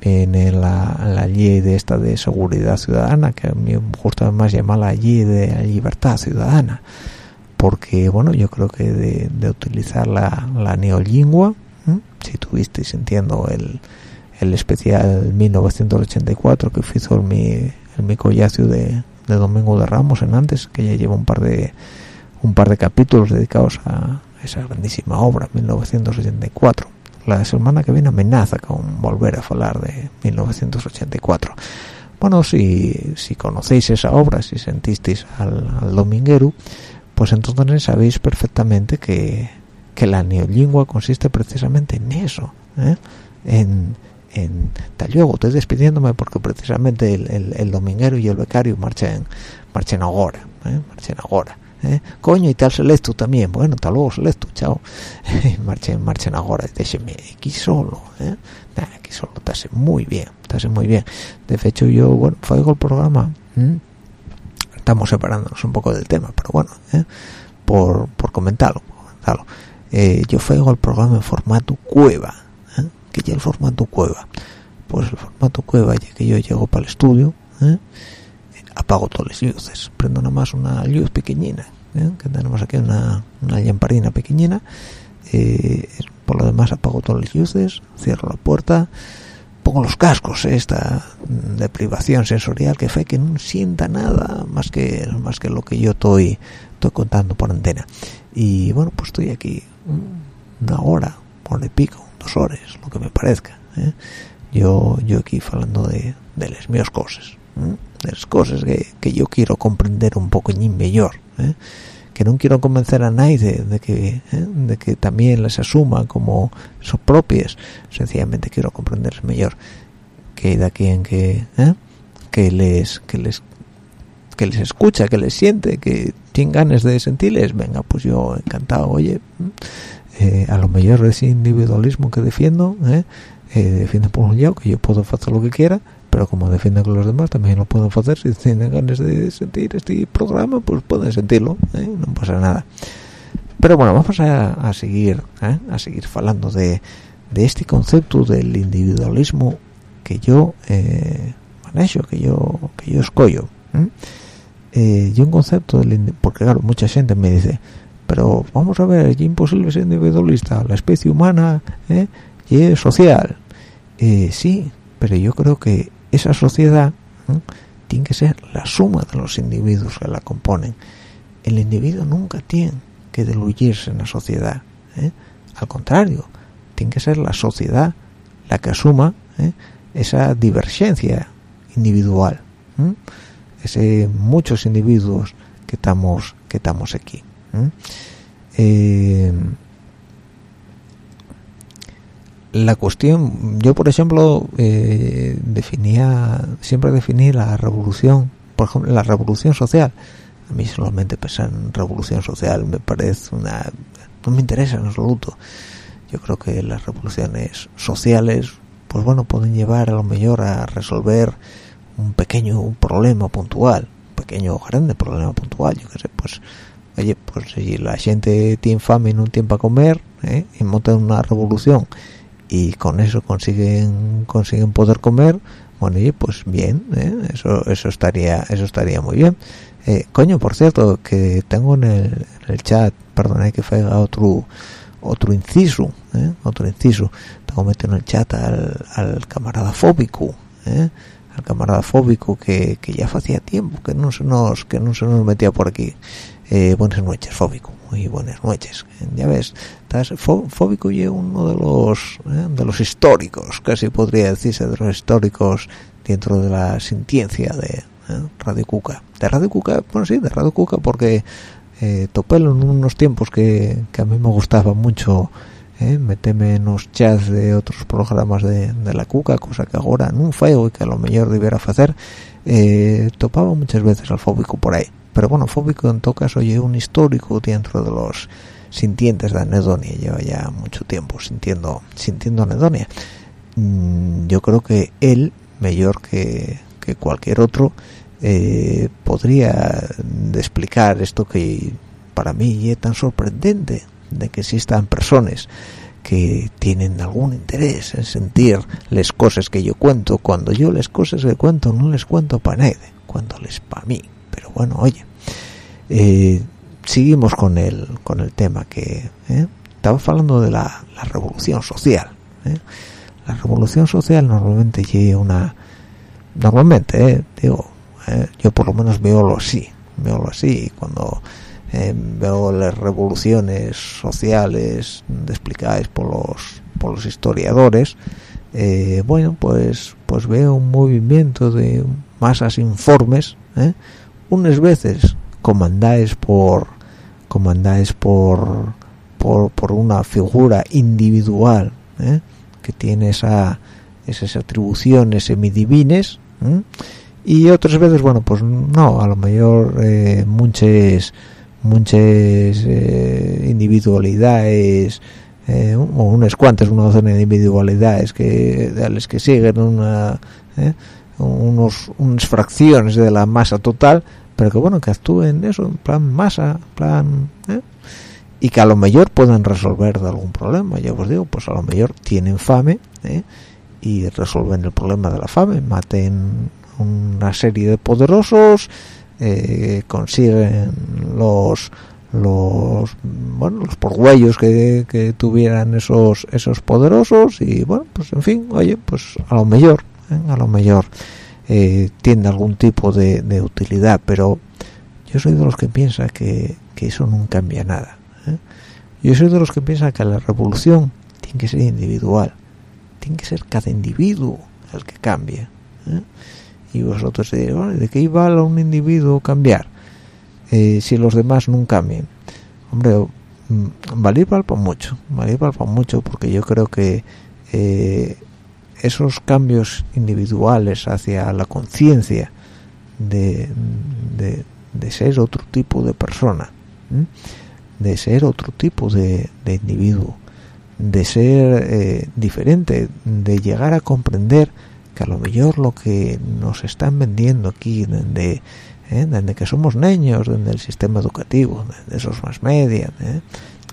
en la, ley de esta de seguridad ciudadana que a mí me gusta más llamar la ley de libertad ciudadana porque bueno yo creo que de, utilizar la, la neolingua si tuvisteis entiendo el, el especial 1984 que hizo el mi, el mi collacio de, de, Domingo de Ramos en antes que ya lleva un par de un par de capítulos dedicados a esa grandísima obra 1984 la semana que viene amenaza con volver a hablar de 1984 bueno si, si conocéis esa obra si sentisteis al, al dominguero pues entonces sabéis perfectamente que, que la neolingua consiste precisamente en eso, ¿eh? en, en tal luego estoy despidiéndome porque precisamente el, el, dominguero y el becario marchen marchen ahora, ¿eh? marchen ahora. ¿eh? coño y tal Celeste también bueno tal luego Celeste chao *laughs* marchen marchen ahora déjeme aquí solo ¿eh? aquí solo está muy bien está muy bien de hecho yo bueno fue el programa estamos separándonos un poco del tema pero bueno ¿eh? por, por comentarlo, eh, yo fuego el programa en formato cueva ¿eh? que ya el formato cueva pues el formato cueva ya que yo llego para el estudio apago todas las luces prendo nada más una luz pequeñina que tenemos aquí una, una lamparina pequeñina por lo demás apago todas las luces cierro la puerta pongo los cascos eh, esta de privación sensorial que fe que no sienta nada más que más que lo que yo estoy estoy contando por antena y bueno pues estoy aquí una hora por el pico dos horas lo que me parezca ¿eh? yo yo aquí hablando de, de las mías cosas ¿eh? de las cosas que, que, yo quiero comprender un poco mejor ¿eh? Que no quiero convencer a nadie de, que ¿eh? de que también les asuma como son propias sencillamente quiero comprenderles mejor que de quien que ¿eh? que les que les que les escucha que les siente que tiene ganas de sentirles venga pues yo encantado oye eh, a lo mejor ese individualismo que defiendo eh, defiende por un lado que yo puedo hacer lo que quiera pero como defienden con los demás también lo pueden hacer si tienen ganas de sentir este programa pues pueden sentirlo ¿eh? no pasa nada pero bueno vamos a, seguir ¿eh? a seguir hablando de, de, este concepto del individualismo que yo eh, manejo que yo que yo escollo ¿eh? yo un concepto del porque claro mucha gente me dice pero vamos a ver es imposible ser individualista la especie humana y es social sí pero yo creo que esa sociedad tiene que ser la suma de los individuos que la componen el individuo nunca tiene que diluirse en la sociedad ¿eh? al contrario tiene que ser la sociedad la que asuma ¿eh? esa divergencia individual ese muchos individuos que estamos que estamos aquí la cuestión yo por ejemplo eh, definía siempre definí la revolución por ejemplo la revolución social a mí solamente pensar en revolución social me parece una no me interesa en absoluto yo creo que las revoluciones sociales pues bueno pueden llevar a lo mejor a resolver un pequeño problema puntual un pequeño o grande problema puntual yo qué sé pues oye pues si la gente tiene fame y no tiene para comer ¿eh? y montan una revolución y con eso consiguen consiguen poder comer bueno y pues bien ¿eh? eso eso estaría eso estaría muy bien eh, coño por cierto que tengo en el, en el chat perdona que faiga otro otro inciso ¿eh? otro inciso tengo metido en el chat al, al camarada fóbico ¿eh? al camarada fóbico que, que ya hacía tiempo que no se nos que no se nos metía por aquí eh, buenas noches fóbico muy buenas noches ya ves estás, fóbico y uno de los eh, de los históricos casi podría decirse de los históricos dentro de la sintiencia de eh, Radio Cuca. De Radio Cuca bueno sí de Radio Cuca porque eh, topélo en unos tiempos que, que a mí me gustaba mucho eh, meteme en los chats de otros programas de, de, la cuca cosa que ahora no feo y que a lo mejor debiera hacer eh, topaba muchas veces al fóbico por ahí pero bueno fóbico en todo caso oye un histórico dentro de los sintientes de anedonia lleva ya mucho tiempo sintiendo sintiendo anedonia. Mm, yo creo que él mejor que, que cualquier otro eh, podría explicar esto que para mí es tan sorprendente de que existan personas que tienen algún interés en sentir las cosas que yo cuento. Cuando yo las cosas que cuento no les cuento para nadie cuando les para mí pero bueno oye eh, seguimos con el con el tema que eh, estaba hablando de la, la revolución social eh. la revolución social normalmente llega una normalmente eh, digo yo por lo menos veo así veo así cuando veo las revoluciones sociales explicadas por los por los historiadores eh, bueno pues pues veo un movimiento de masas informes ¿eh? Unas veces comandáis por comandáis por, por por una figura individual ¿eh? que tiene esa esas atribuciones semidivines y otras veces bueno pues no a lo mejor eh, muchas muchas eh, individualidades o unas cuantas una docena de individualidades que de las que siguen una unos unas fracciones de la masa total pero que bueno que actúen eso en plan masa plan ¿eh? y que a lo mejor puedan resolver de algún problema ya os digo pues a lo mejor tienen fame ¿eh? y resuelven el problema de la fame maten una serie de poderosos eh, consiguen los los bueno los porgüellos que, que, tuvieran esos esos poderosos y bueno pues en fin oye pues a lo mejor ¿eh? a lo mejor eh, tiene algún tipo de, utilidad pero yo soy de los que piensa que, eso no cambia nada ¿eh? yo soy de los que piensa que la revolución tiene que ser individual tiene que ser cada individuo el que cambie y vosotros diréis, bueno, ¿de qué iba a un individuo cambiar eh, si los demás no cambian? Hombre, mm, vale para mucho, vale para mucho, porque yo creo que eh, esos cambios individuales hacia la conciencia de, de, de, ser otro tipo de persona, de ser otro tipo de, individuo, de ser eh, diferente, de llegar a comprender que a lo mejor lo que nos están vendiendo aquí desde, ¿eh? desde que somos niños, desde el sistema educativo, de esos más media, ¿eh?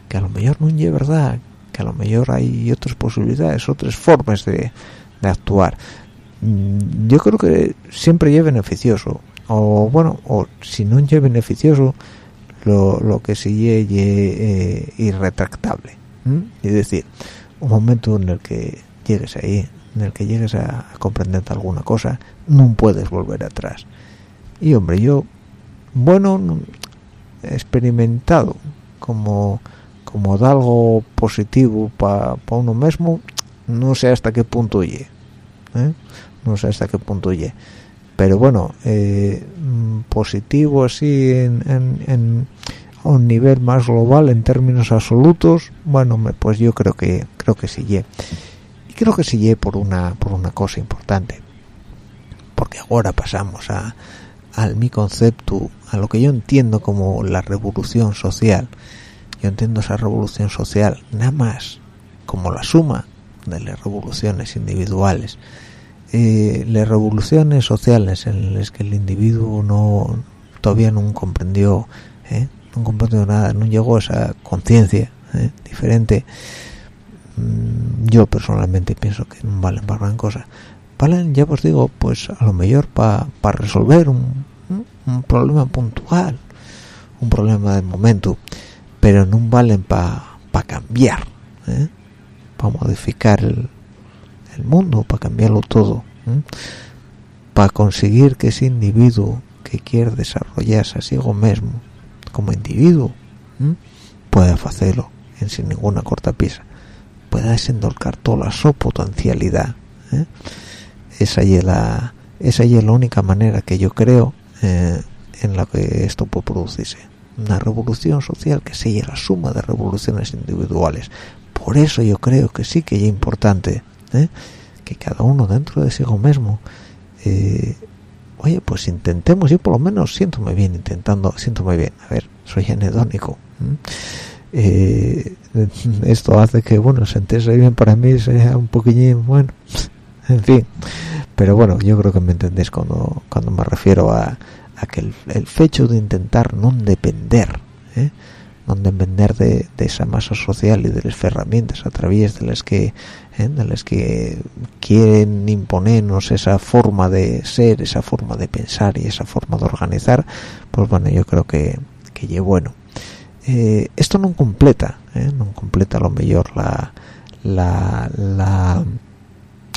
que a lo mejor no es verdad, que a lo mejor hay otras posibilidades, otras formas de, de actuar. Mm, yo creo que siempre es beneficioso, o bueno, o si no es beneficioso, lo, lo que sí es eh, irretractable. Es decir, un momento en el que llegues ahí, en el que llegues a, comprender alguna cosa, no puedes volver atrás. Y hombre, yo, bueno, experimentado como como algo positivo para pa uno mismo, no sé hasta qué punto llegue. ¿eh? No sé hasta qué punto llegue. Pero bueno, eh, positivo así en, en, en, a un nivel más global en términos absolutos, bueno, pues yo creo que creo que sí llegue creo que sí por una por una cosa importante porque ahora pasamos a al mi concepto a lo que yo entiendo como la revolución social yo entiendo esa revolución social nada más como la suma de las revoluciones individuales eh, las revoluciones sociales en las que el individuo no todavía no comprendió ¿eh? no comprendió nada no llegó a esa conciencia ¿eh? diferente mm, yo personalmente pienso que no valen para gran cosa valen ya os digo pues a lo mejor para resolver un, un problema puntual un problema de momento pero no valen para cambiar ¿eh? Para modificar el, mundo para cambiarlo todo para conseguir que ese individuo que quiere desarrollarse a sí mismo como individuo pueda hacerlo en sin ninguna cortapisa pueda desendolcar toda su potencialidad ¿eh? esa es la esa es la única manera que yo creo eh, en la que esto puede producirse. Una revolución social que sea la suma de revoluciones individuales por eso yo creo que sí que es importante ¿eh? que cada uno dentro de sí mismo eh, oye pues intentemos yo por lo menos siento muy bien intentando siento muy bien a ver soy anedónico *laughs* esto hace que bueno sentirse bien para mí sea un poquillín bueno *laughs* en fin pero bueno yo creo que me entendéis cuando cuando me refiero a, que el, el, fecho de intentar no depender ¿eh? No depender de, esa masa social y de las herramientas a través de las que ¿eh? de las que quieren imponernos esa forma de ser esa forma de pensar y esa forma de organizar pues bueno yo creo que que bueno eh, esto no completa ¿eh? no completa a lo mejor la la, la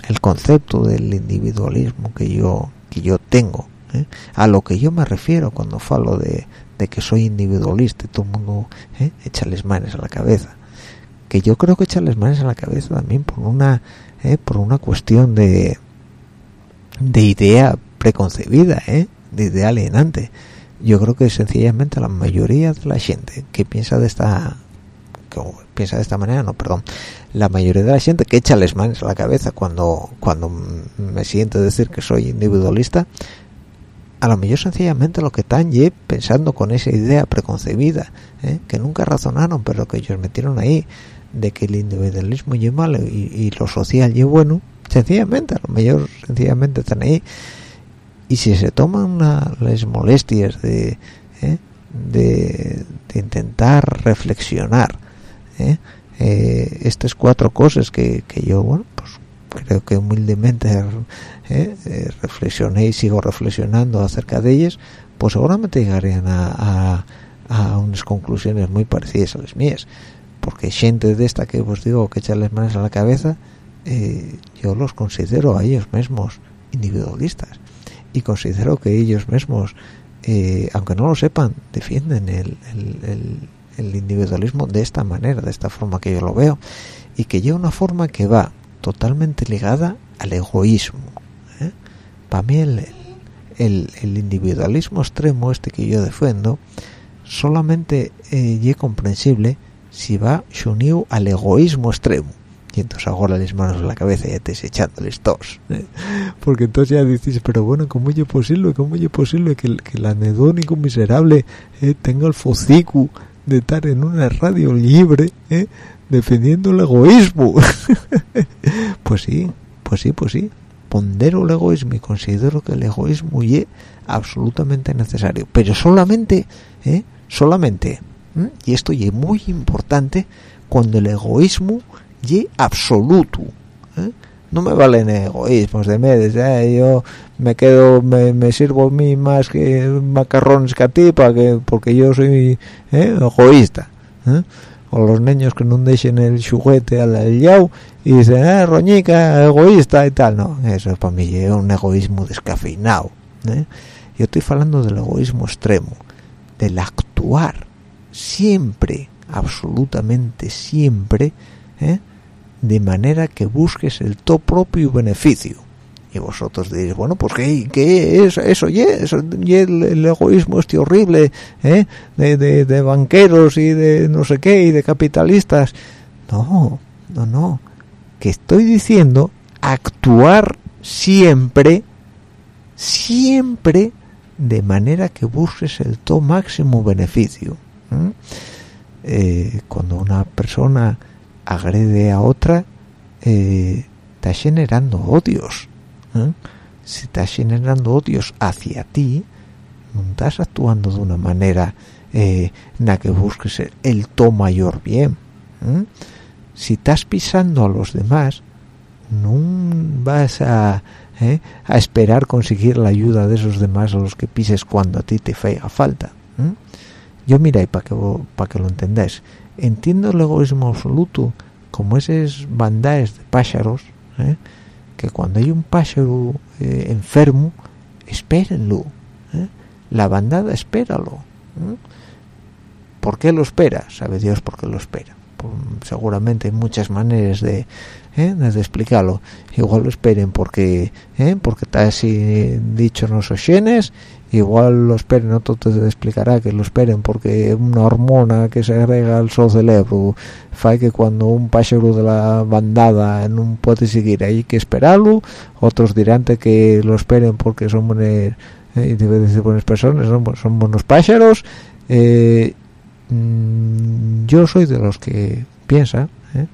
el concepto del individualismo que yo que yo tengo a lo que yo me refiero cuando falo de, de que soy individualista y todo el mundo ¿eh? manos a la cabeza que yo creo que echarles manos a la cabeza también por una ¿eh? por una cuestión de de idea preconcebida ¿eh? de idea alienante yo creo que sencillamente la mayoría de la gente que piensa de esta que piensa de esta manera no perdón la mayoría de la gente que echa las manos a la cabeza cuando cuando me siento decir que soy individualista a lo mejor sencillamente lo que están ye pensando con esa idea preconcebida ¿eh? que nunca razonaron pero que ellos metieron ahí de que el individualismo es malo y, lo social es bueno sencillamente a lo mejor sencillamente están ahí y si se toman las molestias de, ¿eh? de, de intentar reflexionar ¿eh? eh, estas cuatro cosas que, que, yo bueno pues creo que humildemente eh, eh, reflexioné y sigo reflexionando acerca de ellas pues seguramente llegarían a, unas conclusiones muy parecidas a las mías. Porque gente de esta que os digo que echa las manos a la cabeza eh, yo los considero a ellos mismos individualistas. Y considero que ellos mismos aunque no lo sepan defienden el, el el individualismo de esta manera, de esta forma que yo lo veo, y que lleva una forma que va totalmente ligada al egoísmo. ¿eh? Para mí el, el, individualismo extremo este que yo defiendo solamente eh, es comprensible si va unido al egoísmo extremo y entonces ahora las manos en la cabeza y ya te echándoles ¿eh? porque entonces ya dices pero bueno ¿cómo es posible? ¿cómo es posible que, que el anedónico miserable tenga el focico de estar en una radio libre ¿eh? Defendiendo el egoísmo *laughs* pues sí pues sí pues sí pondero el egoísmo y considero que el egoísmo es absolutamente necesario pero solamente ¿eh? solamente y esto es muy importante cuando el egoísmo es absoluto ¿eh? no me valen egoísmos de medes ¿eh? yo me quedo me, sirvo a mí más que macarrones que a que porque yo soy ¿eh? egoísta ¿eh? O los niños que no dejen el juguete al yao y dicen eh, roñica egoísta y tal no eso es para mí es un egoísmo descafeinado ¿eh? yo estoy hablando del egoísmo extremo del actuar siempre absolutamente siempre ¿eh? de manera que busques el to propio beneficio y vosotros diréis bueno pues qué, qué es eso y y el, egoísmo este horrible ¿eh? de, de, banqueros y de no sé qué y de capitalistas no no no. Que estoy diciendo actuar siempre siempre de manera que busques el to máximo beneficio eh, cuando una persona agrede a otra eh, está generando odios si estás generando odios hacia ti no estás actuando de una manera eh, en la que busques el, to mayor bien si estás pisando a los demás no vas a, eh, esperar conseguir la ayuda de esos demás a los que pises cuando a ti te faiga falta yo mira para que para que lo entendáis entiendo el egoísmo absoluto como esos bandaes de pájaros ¿eh? Que cuando hay un pájaro eh, enfermo espérenlo ¿eh? la bandada espéralo ¿por qué lo espera? sabe Dios por qué lo espera seguramente hay muchas maneras de, de explicarlo. Igual lo esperen porque porque está así dicho en los genes igual lo esperen, otro te explicará que lo esperen porque una hormona que se agrega al su cerebro fa que cuando un pájaro de la bandada no puede seguir hay que esperarlo otros dirán que lo esperen porque son buenas eh, decir buenas personas son, buenos pájaros eh, mm, yo soy de los que piensa eh,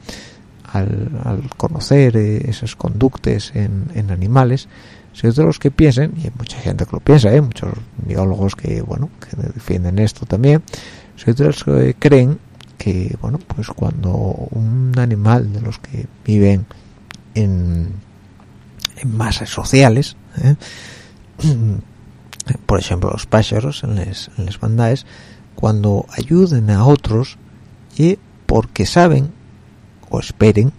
al, conocer esas conductas en, animales soy de los que piensen y hay mucha gente que lo piensa ¿eh? muchos biólogos que bueno que defienden esto también soy de los que creen que bueno pues cuando un animal de los que viven en, en masas sociales ¿eh? *clears throat* por ejemplo los pájaros en las en bandades cuando ayuden a otros y porque saben o esperen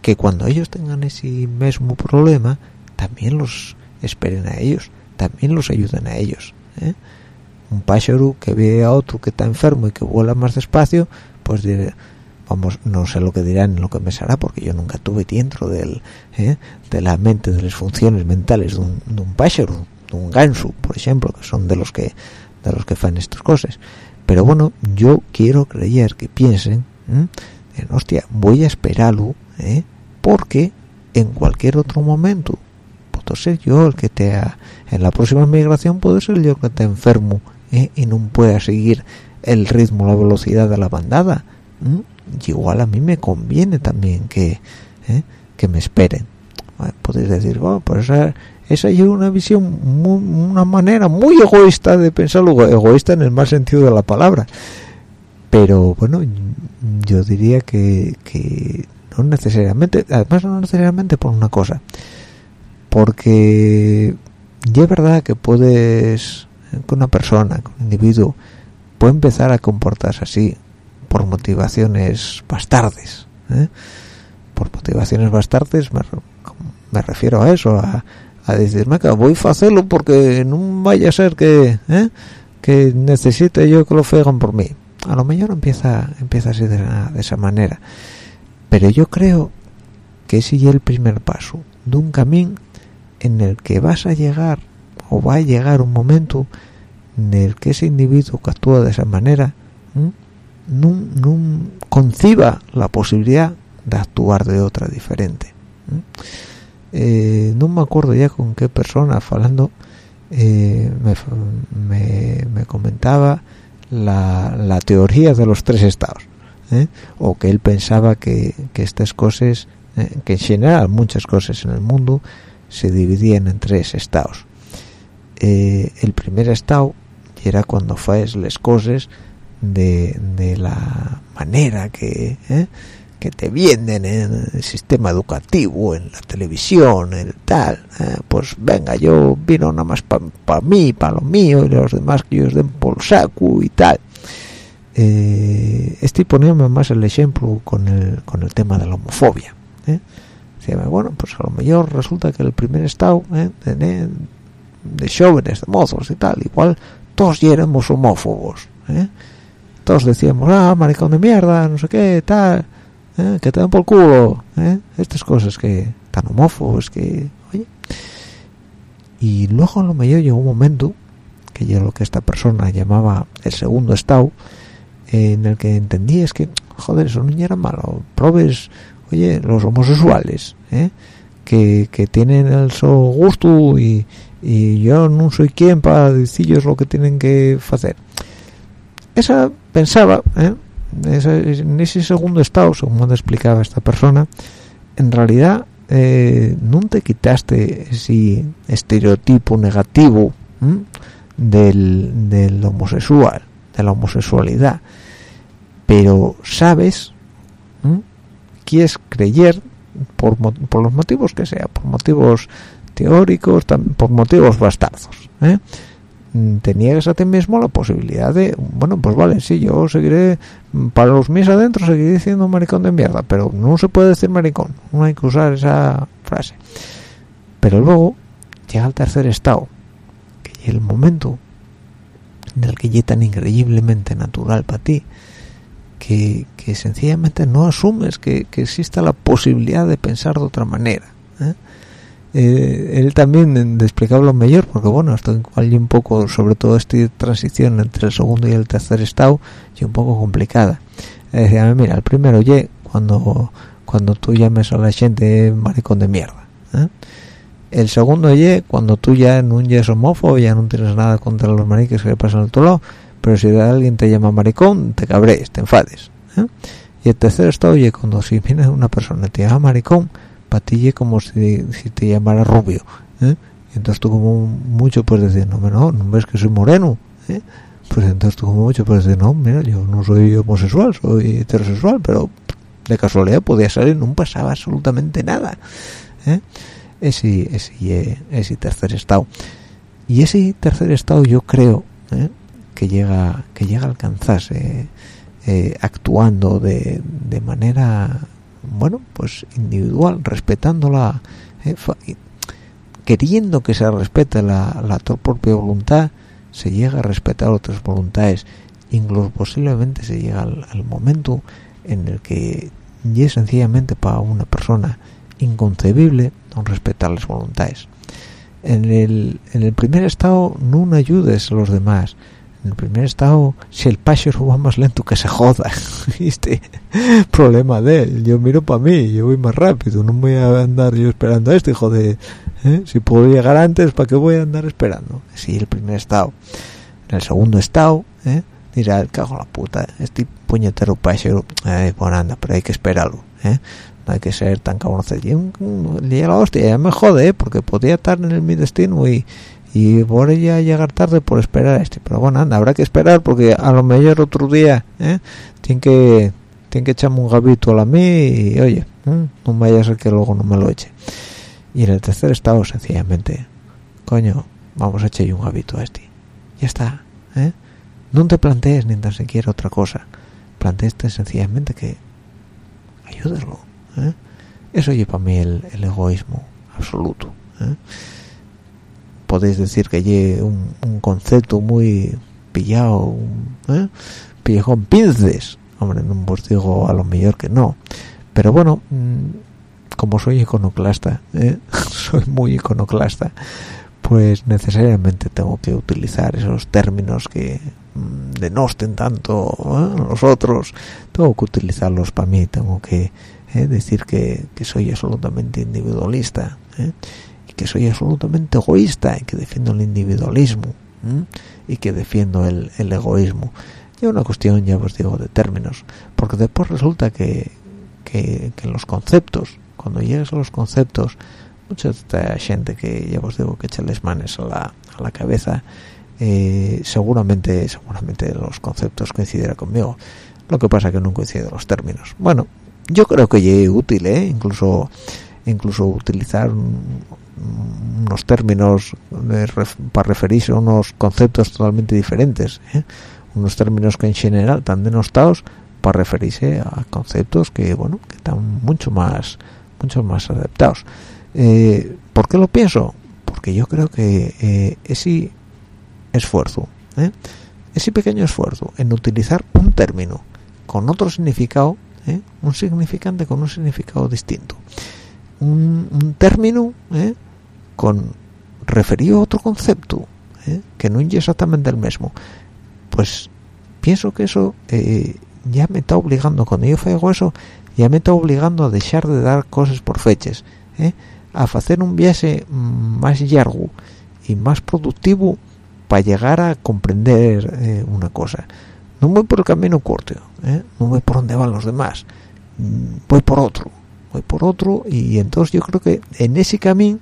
que cuando ellos tengan ese mismo problema también los esperen a ellos, también los ayuden a ellos. ¿eh? Un pájaro que ve a otro que está enfermo y que vuela más despacio, pues vamos, no sé lo que dirán, lo que me será, porque yo nunca tuve dentro del, ¿eh? de la mente, de las funciones mentales de un, de pájaro, de un ganso, por ejemplo, que son de los que de los que hacen estas cosas. Pero bueno, yo quiero creer que piensen, ¿eh? Hostia, voy a esperarlo, ¿eh? porque en cualquier otro momento ser yo el que te en la próxima migración puede ser yo el que te enfermo ¿eh? y no pueda seguir el ritmo la velocidad de la bandada y igual a mí me conviene también que ¿eh? que me esperen podéis decir bueno pues esa esa es una visión una manera muy egoísta de pensarlo egoísta en el más sentido de la palabra pero bueno yo diría que, no necesariamente además no necesariamente por una cosa porque ya es verdad que puedes que una persona, que un individuo puede empezar a comportarse así por motivaciones bastardes ¿eh? por motivaciones bastardes me, refiero a eso a, decirme que voy a hacerlo porque no vaya a ser que ¿eh? que necesite yo que lo fegan por mí a lo mejor empieza empieza así de, de esa manera. Pero yo creo que ese es el primer paso de un camino en el que vas a llegar o va a llegar un momento en el que ese individuo que actúa de esa manera no, conciba la posibilidad de actuar de otra diferente eh, no me acuerdo ya con qué persona hablando eh, me, comentaba la, teoría de los tres estados ¿eh? o que él pensaba que, que estas cosas que en general muchas cosas en el mundo se dividían en tres estados. Eh, el primer estado era cuando faes las cosas de, la manera que eh, que te vienen en el sistema educativo en la televisión el tal eh, pues venga yo vino nada más para mí para lo mío y los demás que ellos den por saco y tal estoy poniendo más el ejemplo con el, con el tema de la homofobia bueno, pues a lo mejor resulta que el primer estado ¿eh? de, jóvenes, de mozos y tal, igual todos éramos homófobos, ¿eh? todos decíamos, ah, maricón de mierda, no sé qué, tal, ¿eh? que te dan por culo, estas cosas que tan homófobos que, oye, y luego a lo mejor llegó un momento que yo lo que esta persona llamaba el segundo estado en el que entendí es que joder eso no era malo probes oye los homosexuales ¿eh? que, que tienen el su gusto y, y yo no soy quien para decirles lo que tienen que hacer esa pensaba ¿eh? En ese segundo estado según me explicaba esta persona en realidad eh, no te quitaste ese estereotipo negativo del, del homosexual de la homosexualidad. Pero sabes quieres creer por, por, los motivos que sea por motivos teóricos por motivos bastardos ¿eh? Mm, te niegas a ti mismo la posibilidad de bueno pues vale sí yo seguiré para los míos adentro seguiré diciendo maricón de mierda pero no se puede decir maricón no hay que usar esa frase. Pero luego llega el tercer estado que es el momento en el que ya tan increíblemente natural para ti que, sencillamente no asumes que, exista la posibilidad de pensar de otra manera ¿eh? Eh, él también de explicarlo mejor porque bueno esto igual un poco sobre todo esta transición entre el segundo y el tercer estado y un poco complicada decía mira el primero oye cuando cuando tú llames a la gente maricón de mierda ¿eh? el segundo oye cuando tú ya no eres homófobo ya no tienes nada contra los mariques que le pasan al lado pero si alguien te llama maricón te cabres te enfades ¿eh? y el tercer estado oye cuando si viene una persona te llama maricón patille como si, te llamara rubio ¿eh? entonces tú como mucho puedes decir no no no ves que soy moreno ¿eh? pues entonces tú como mucho puedes decir no mira yo no soy homosexual soy heterosexual pero de casualidad podía salir no pasaba absolutamente nada ¿eh? ese, ese, ese tercer estado y ese tercer estado yo creo que llega que llega a alcanzarse actuando de, de, manera bueno pues individual respetándola eh, queriendo que se respete la, la propia voluntad se llega a respetar otras voluntades. Incluso posiblemente se llega al, momento en el que ya sencillamente para una persona inconcebible no respetar las voluntades. En el, en el primer estado no ayudes a los demás en el primer estado si el pájaro va más lento que se joda. *laughs* Este problema de él. Yo miro para mí yo voy más rápido. No voy a andar yo esperando a este hijo de ¿eh? si puedo llegar antes para qué voy a andar esperando sí el primer estado. En el segundo estado ¿eh? dirá cago la puta este puñetero pájaro eh, bueno anda pero hay que esperarlo ¿eh? no hay que ser tan cabrón y la hostia ya me jode porque podía estar en el, mi destino y y voy a llegar tarde por esperar a este pero bueno anda habrá que esperar porque a lo mejor otro día ¿eh? tiene que tiene que echarme un gabito a mí y oye no vaya a ser que luego no me lo eche y en el tercer estado sencillamente coño vamos a echarle un gabito a este ya está ¿eh? no te plantees ni tan siquiera otra cosa planteeste sencillamente que ayúdalo ¿eh? eso oye para mí el, el egoísmo absoluto ¿eh? Podéis decir que hay un, concepto muy pillado, ¿eh? pillado con pinces. Hombre, no os digo a lo mejor que no. Pero bueno, mm, como soy iconoclasta, ¿eh? *laughs* soy muy iconoclasta, pues necesariamente tengo que utilizar esos términos que mm, denosten tanto ¿eh? los otros. Tengo que utilizarlos para mí, tengo que ¿eh? decir que, que, soy absolutamente individualista. Que soy absolutamente egoísta y que defiendo el individualismo y que defiendo el, egoísmo. Y una cuestión, ya os digo, de términos, porque después resulta que, que, en los conceptos, cuando llegas a los conceptos, mucha gente que ya os digo que echa les manes a la, a la cabeza, eh, seguramente seguramente los conceptos coincidirá conmigo. Lo que pasa que no coinciden los términos. Bueno, yo creo que es útil, ¿eh? incluso incluso utilizar unos términos para referirse a unos conceptos totalmente diferentes ¿eh? unos términos que en general están denostados para referirse a conceptos que bueno que están mucho más mucho más adaptados eh, ¿por qué lo pienso? porque yo creo que eh, ese esfuerzo ese pequeño esfuerzo en utilizar un término con otro significado un significante con un significado distinto un, término ¿eh? con referido a otro concepto ¿eh? que no es exactamente el mismo pues pienso que eso eh, ya me está obligando cuando yo hago eso ya me está obligando a dejar de dar cosas por fechas ¿eh? a hacer un viaje más largo y más productivo para llegar a comprender una cosa no voy por el camino corto no voy por donde van los demás mm, voy por otro voy por otro y entonces yo creo que en ese camino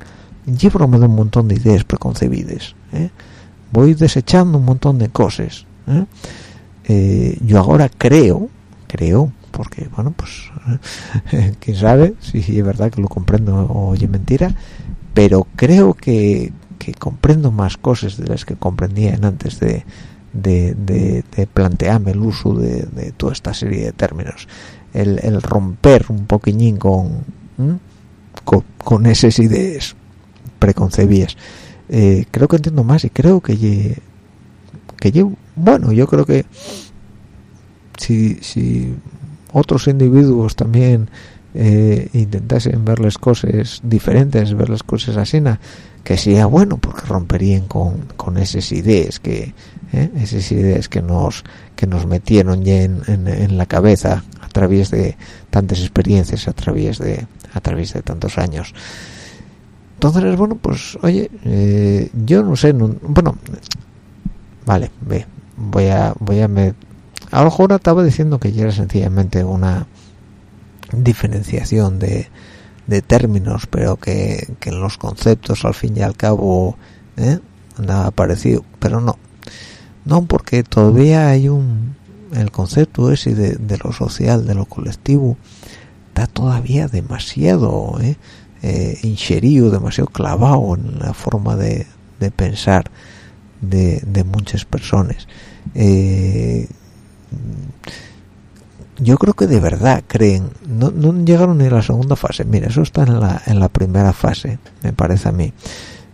llevo un montón de ideas preconcebidas ¿eh? voy desechando un montón de cosas yo ahora creo creo porque bueno pues *laughs* quién sabe si es verdad que lo comprendo o oye mentira pero creo que, que comprendo más cosas de las que comprendía antes de, de, plantearme el uso de, toda esta serie de términos el, romper un poquillín con, con, esas ideas preconcebidas. Eh, creo que entiendo más y creo que que yo bueno yo creo que si, si otros individuos también eh, intentasen ver las cosas diferentes, ver las cosas así, que sería bueno porque romperían con, con esas ideas que eh, esas ideas que nos que nos metieron ya en, en, la cabeza través de tantas experiencias, a través de a través de tantos años. Entonces, bueno, pues, oye, eh, yo no sé, bueno, vale, ve, voy a voy a me, a lo mejor estaba diciendo que ya era sencillamente una diferenciación de, de términos, pero que, que, en los conceptos al fin y al cabo ¿eh? nada parecido, pero no, no porque todavía hay un el concepto ese de, lo social, de lo colectivo, está todavía demasiado ¿eh? eh demasiado clavado en la forma de, de pensar de, de muchas personas. Eh, yo creo que de verdad creen, no, no, llegaron ni a la segunda fase, mira, eso está en la, en la primera fase, me parece a mí,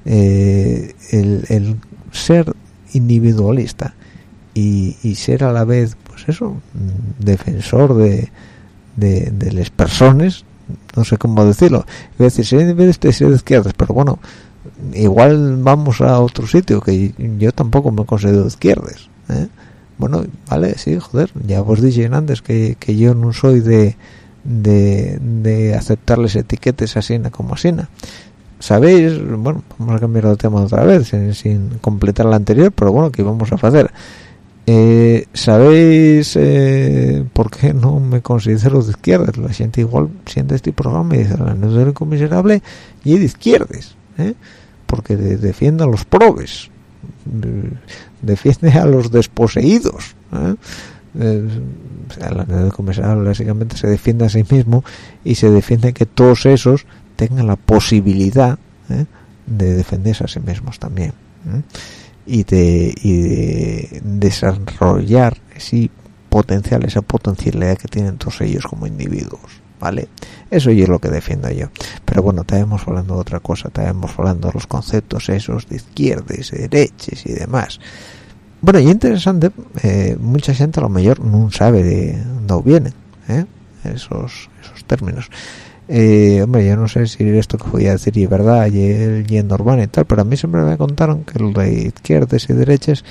eh, el, ser individualista y, ser a la vez, pues eso, defensor de, de, las personas, no sé cómo decirlo, voy a decir, ser de ser de izquierdas, pero bueno, igual vamos a otro sitio, que yo tampoco me considero de izquierdas, ¿eh? bueno vale sí joder ya vos dije antes que, que yo no soy de de, de aceptarles etiquetes así como así sabéis bueno vamos a cambiar de tema otra vez sin, completar la anterior pero bueno que vamos a hacer eh, sabéis eh, por qué no me considero de izquierdas la gente igual siente este programa y dice la no es miserable y de izquierdas ¿eh? porque defienda a los probes defiende a los desposeídos ¿eh? Eh, la básicamente se defiende a sí mismo y se defiende que todos esos tengan la posibilidad de defenderse a sí mismos también y de, y, de, desarrollar ese potencial, esa potencialidad que tienen todos ellos como individuos ¿vale? Eso es lo que defiendo yo. Pero bueno, estábamos hablando de otra cosa, estábamos hablando de los conceptos esos de izquierdas, de derechas y demás. Bueno, y interesante, eh, mucha gente a lo mejor no sabe de dónde vienen ¿eh? esos, esos términos. Eh, hombre, yo no sé si esto que voy a decir es verdad y el urbano y tal, pero a mí siempre me contaron que lo de izquierdas y derechas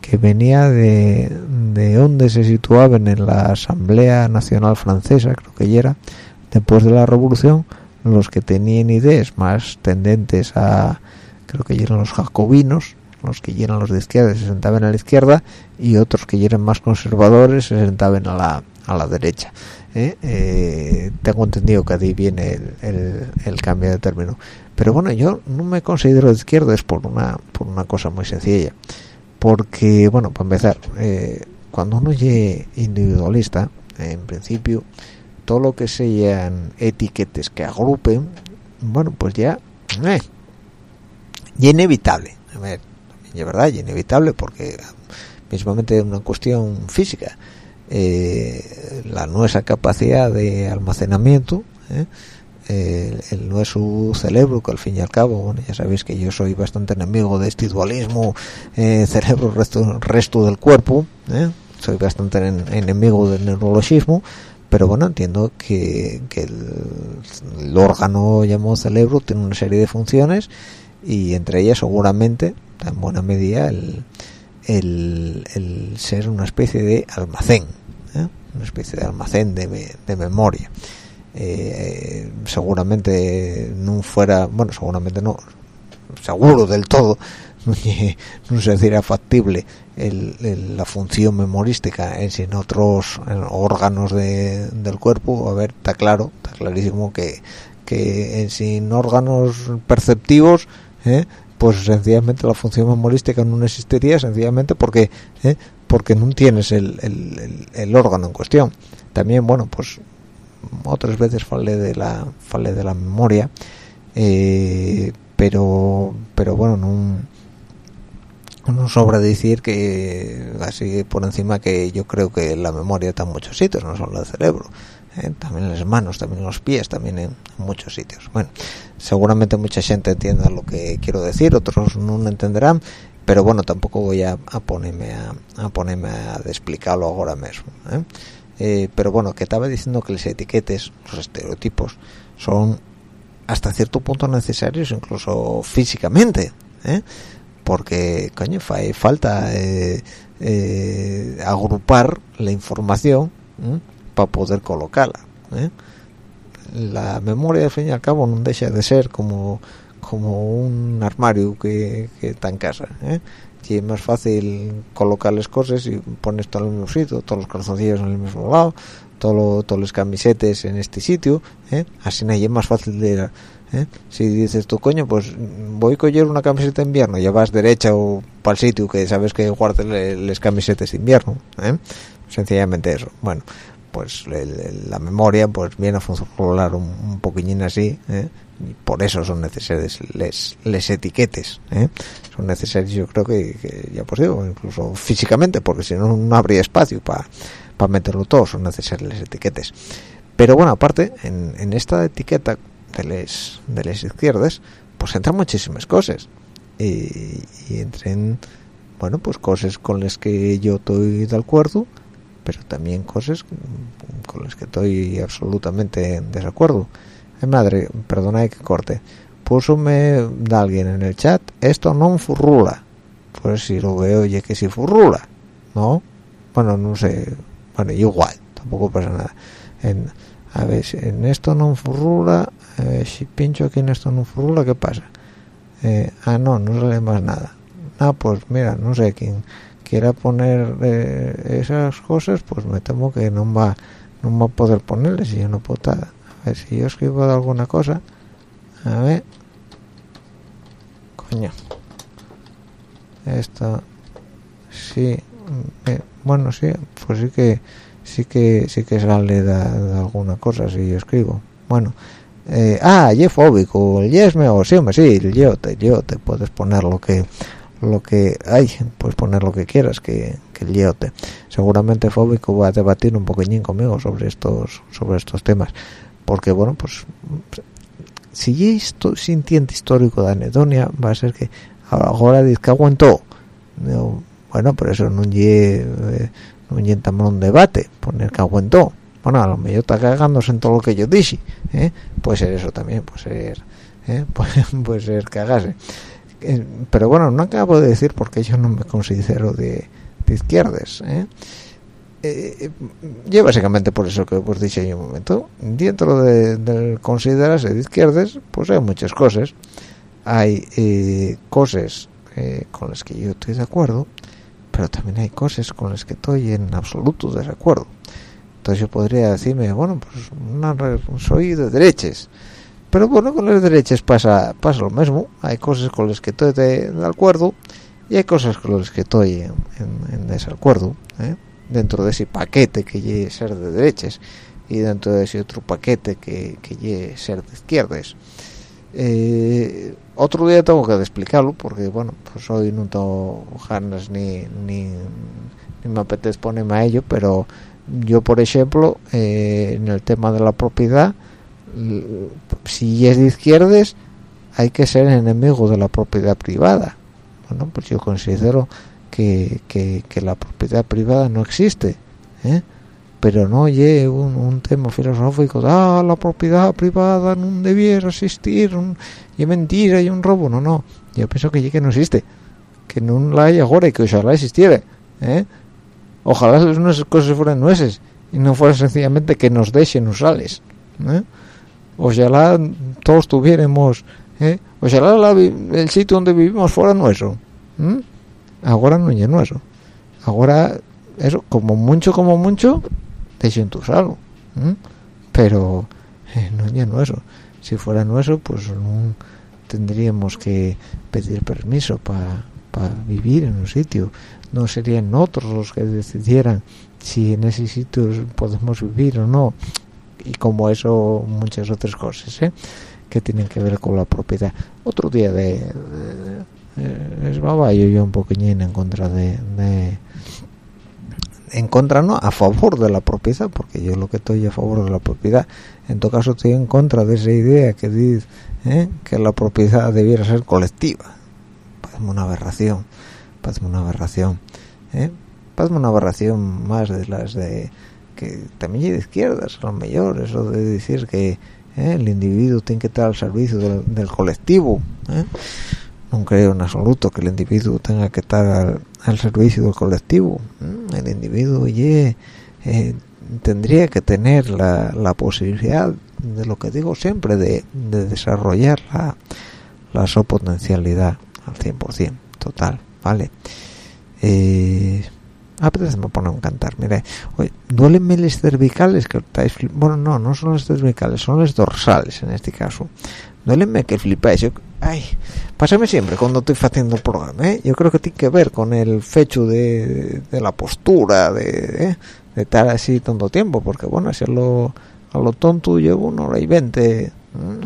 que venía de, de donde se situaban en la Asamblea Nacional Francesa, creo que ya era, después de la Revolución, los que tenían ideas más tendentes a, creo que eran los jacobinos, los que eran los de izquierda se sentaban a la izquierda y otros que eran más conservadores se sentaban a la, a la derecha. ¿Eh? Eh, tengo entendido que ahí viene el, el, cambio de término. Pero bueno, yo no me considero de izquierda, es por una, por una cosa muy sencilla porque bueno para empezar eh, cuando uno es individualista en principio todo lo que sean etiquetes que agrupen bueno pues ya eh, y inevitable a ver es verdad y inevitable porque mismamente es una cuestión física eh, la nuestra capacidad de almacenamiento eh, el, es su cerebro que al fin y al cabo bueno, ya sabéis que yo soy bastante enemigo de este dualismo eh, cerebro resto del cuerpo ¿eh? soy bastante enemigo del neurologismo pero bueno entiendo que, el, órgano llamado cerebro tiene una serie de funciones y entre ellas seguramente en buena medida el, el, ser una especie de almacén ¿eh? una especie de almacén de, de memoria eh, seguramente no fuera bueno seguramente no seguro del todo *laughs* no se sería factible el, la función memorística en sin otros órganos de, del cuerpo a ver está claro está clarísimo que que en sin órganos perceptivos ¿eh? Pues sencillamente la función memorística no existiría sencillamente porque ¿eh? porque no tienes el, el, el, órgano en cuestión también bueno pues otras veces falé de la falé de la memoria eh, pero pero bueno no no sobra decir que así por encima que yo creo que la memoria está en muchos sitios no solo el cerebro ¿eh? también las manos también los pies también en muchos sitios bueno seguramente mucha gente entienda lo que quiero decir otros no lo entenderán pero bueno tampoco voy a, ponerme a, ponerme a explicarlo ahora mismo ¿eh? Eh, pero bueno que estaba diciendo que las etiquetes los estereotipos son hasta cierto punto necesarios incluso físicamente ¿eh? porque coño falta agrupar la información para poder colocarla la memoria al fin y al cabo no deja de ser como como un armario que, está en casa ¿eh? y es más fácil colocar las cosas y pones todo en el mismo sitio todos los calzoncillos en el mismo lado todo todos los camisetes en este sitio ¿eh? así es más fácil de ¿eh? si dices tú coño pues voy a coger una camiseta de invierno ya vas derecha o para el sitio que sabes que guardas las camisetas de invierno ¿eh? sencillamente eso bueno pues la memoria pues viene a funcionar un, un poquillín así ¿eh? y por eso son necesarios les, les etiquetes ¿eh? son necesarios yo creo que, ya pues digo incluso físicamente porque si no no habría espacio para meterlo todo son necesarios les etiquetes pero bueno aparte en, en esta etiqueta de les de las izquierdas pues entran muchísimas cosas y, y entren bueno pues cosas con las que yo estoy de acuerdo pero también cosas con las que estoy absolutamente en desacuerdo. Eh, madre, perdona que corte, púsome de alguien en el chat, esto no furrula. Pues si lo veo, oye que si furrula, ¿no? Bueno, no sé, bueno, igual, tampoco pasa nada. En, a ver, en esto no furrula, eh, si pincho aquí en esto no furrula, ¿qué pasa? Eh, ah, no, no sale más nada. Ah, pues mira, no sé quién quiera poner eh, esas cosas pues me temo que no va no va a poder ponerles si yo no puedo a ver si yo escribo de alguna cosa a ver. Coño. Esto sí eh, bueno sí pues sí que sí que sí que sale de, alguna cosa si yo escribo. Bueno eh, ah, y fóbico, el yesme o sí, sí, el yo te, yo te puedes poner lo que lo que hay, pues poner lo que quieras, que, que el Seguramente Fóbico va a debatir un poquillín conmigo sobre estos sobre estos temas, porque bueno, pues si esto sintiente histórico de anedonia va a ser que ahora dice que aguantó. Bueno, pero eso no es no un debate, poner que aguantó. Bueno, a lo mejor está cagándose en todo lo que yo dije, ¿eh? puede ser eso también, puede ser, ¿eh? *laughs* puede, ser pero bueno, no acabo de decir porque yo no me considero de, izquierdas. ¿eh? Eh, yo básicamente por eso que os dije en un momento, dentro de, considerarse de izquierdas, pues hay muchas cosas. Hay eh, cosas con las que yo estoy de acuerdo, pero también hay cosas con las que estoy en absoluto desacuerdo. Entonces yo podría decirme, bueno, pues soy de derechas pero bueno con las derechas pasa pasa lo mismo hay cosas con las que estoy de, acuerdo y hay cosas con las que estoy en, desacuerdo ¿eh? dentro de ese paquete que llegue ser de derechas y dentro de ese otro paquete que, que llegue ser de izquierdas eh, otro día tengo que explicarlo porque bueno pues hoy no tengo ganas ni, ni, me apetece ponerme a ello pero yo por ejemplo eh, en el tema de la propiedad si es de izquierdas hay que ser enemigo de la propiedad privada bueno pues yo considero que, que, la propiedad privada no existe ¿eh? pero no oye un, tema filosófico ah la propiedad privada no debiera existir y mentira y un robo no no yo pienso que que no existe que no la hay ahora y que ojalá existiera ¿eh? ojalá unas cosas fueran nueces y no fuera sencillamente que nos dejen usales ¿eh? Ojalá todos tuviéramos ¿eh? ojalá el sitio donde vivimos fuera nuestro ahora no es nuestro. Ahora eso como mucho como mucho dejen tu salvo pero eh, no es nuestro. Si fuera nuestro pues tendríamos que pedir permiso para vivir en un sitio. No serían otros los que decidieran si en ese sitio podemos vivir o no y como eso muchas otras cosas ¿eh? que tienen que ver con la propiedad otro día de, es yo yo un poquillín en contra de, en contra no a favor de la propiedad porque yo lo que estoy a favor de la propiedad en todo caso estoy en contra de esa idea que dice ¿eh? que la propiedad debiera ser colectiva parece una aberración parece una aberración ¿eh? una aberración más de las de que también de izquierdas a lo mejor eso de decir que ¿eh? el individuo tiene que estar al servicio del, colectivo ¿eh? no creo en absoluto que el individuo tenga que estar al, servicio del colectivo el individuo ye, tendría que tener la, la, posibilidad de lo que digo siempre de, de desarrollar la, la potencialidad al 100% total vale eh, ah, me pone un cantar mire oye, duélenme las cervicales que estáis bueno no no son las cervicales son las dorsales en este caso duélenme que flipáis yo, ay pásame siempre cuando estoy haciendo el programa ¿eh? yo creo que tiene que ver con el fecho de, la postura de, ¿eh? de estar así tanto tiempo porque bueno así a lo, tonto llevo una hora y veinte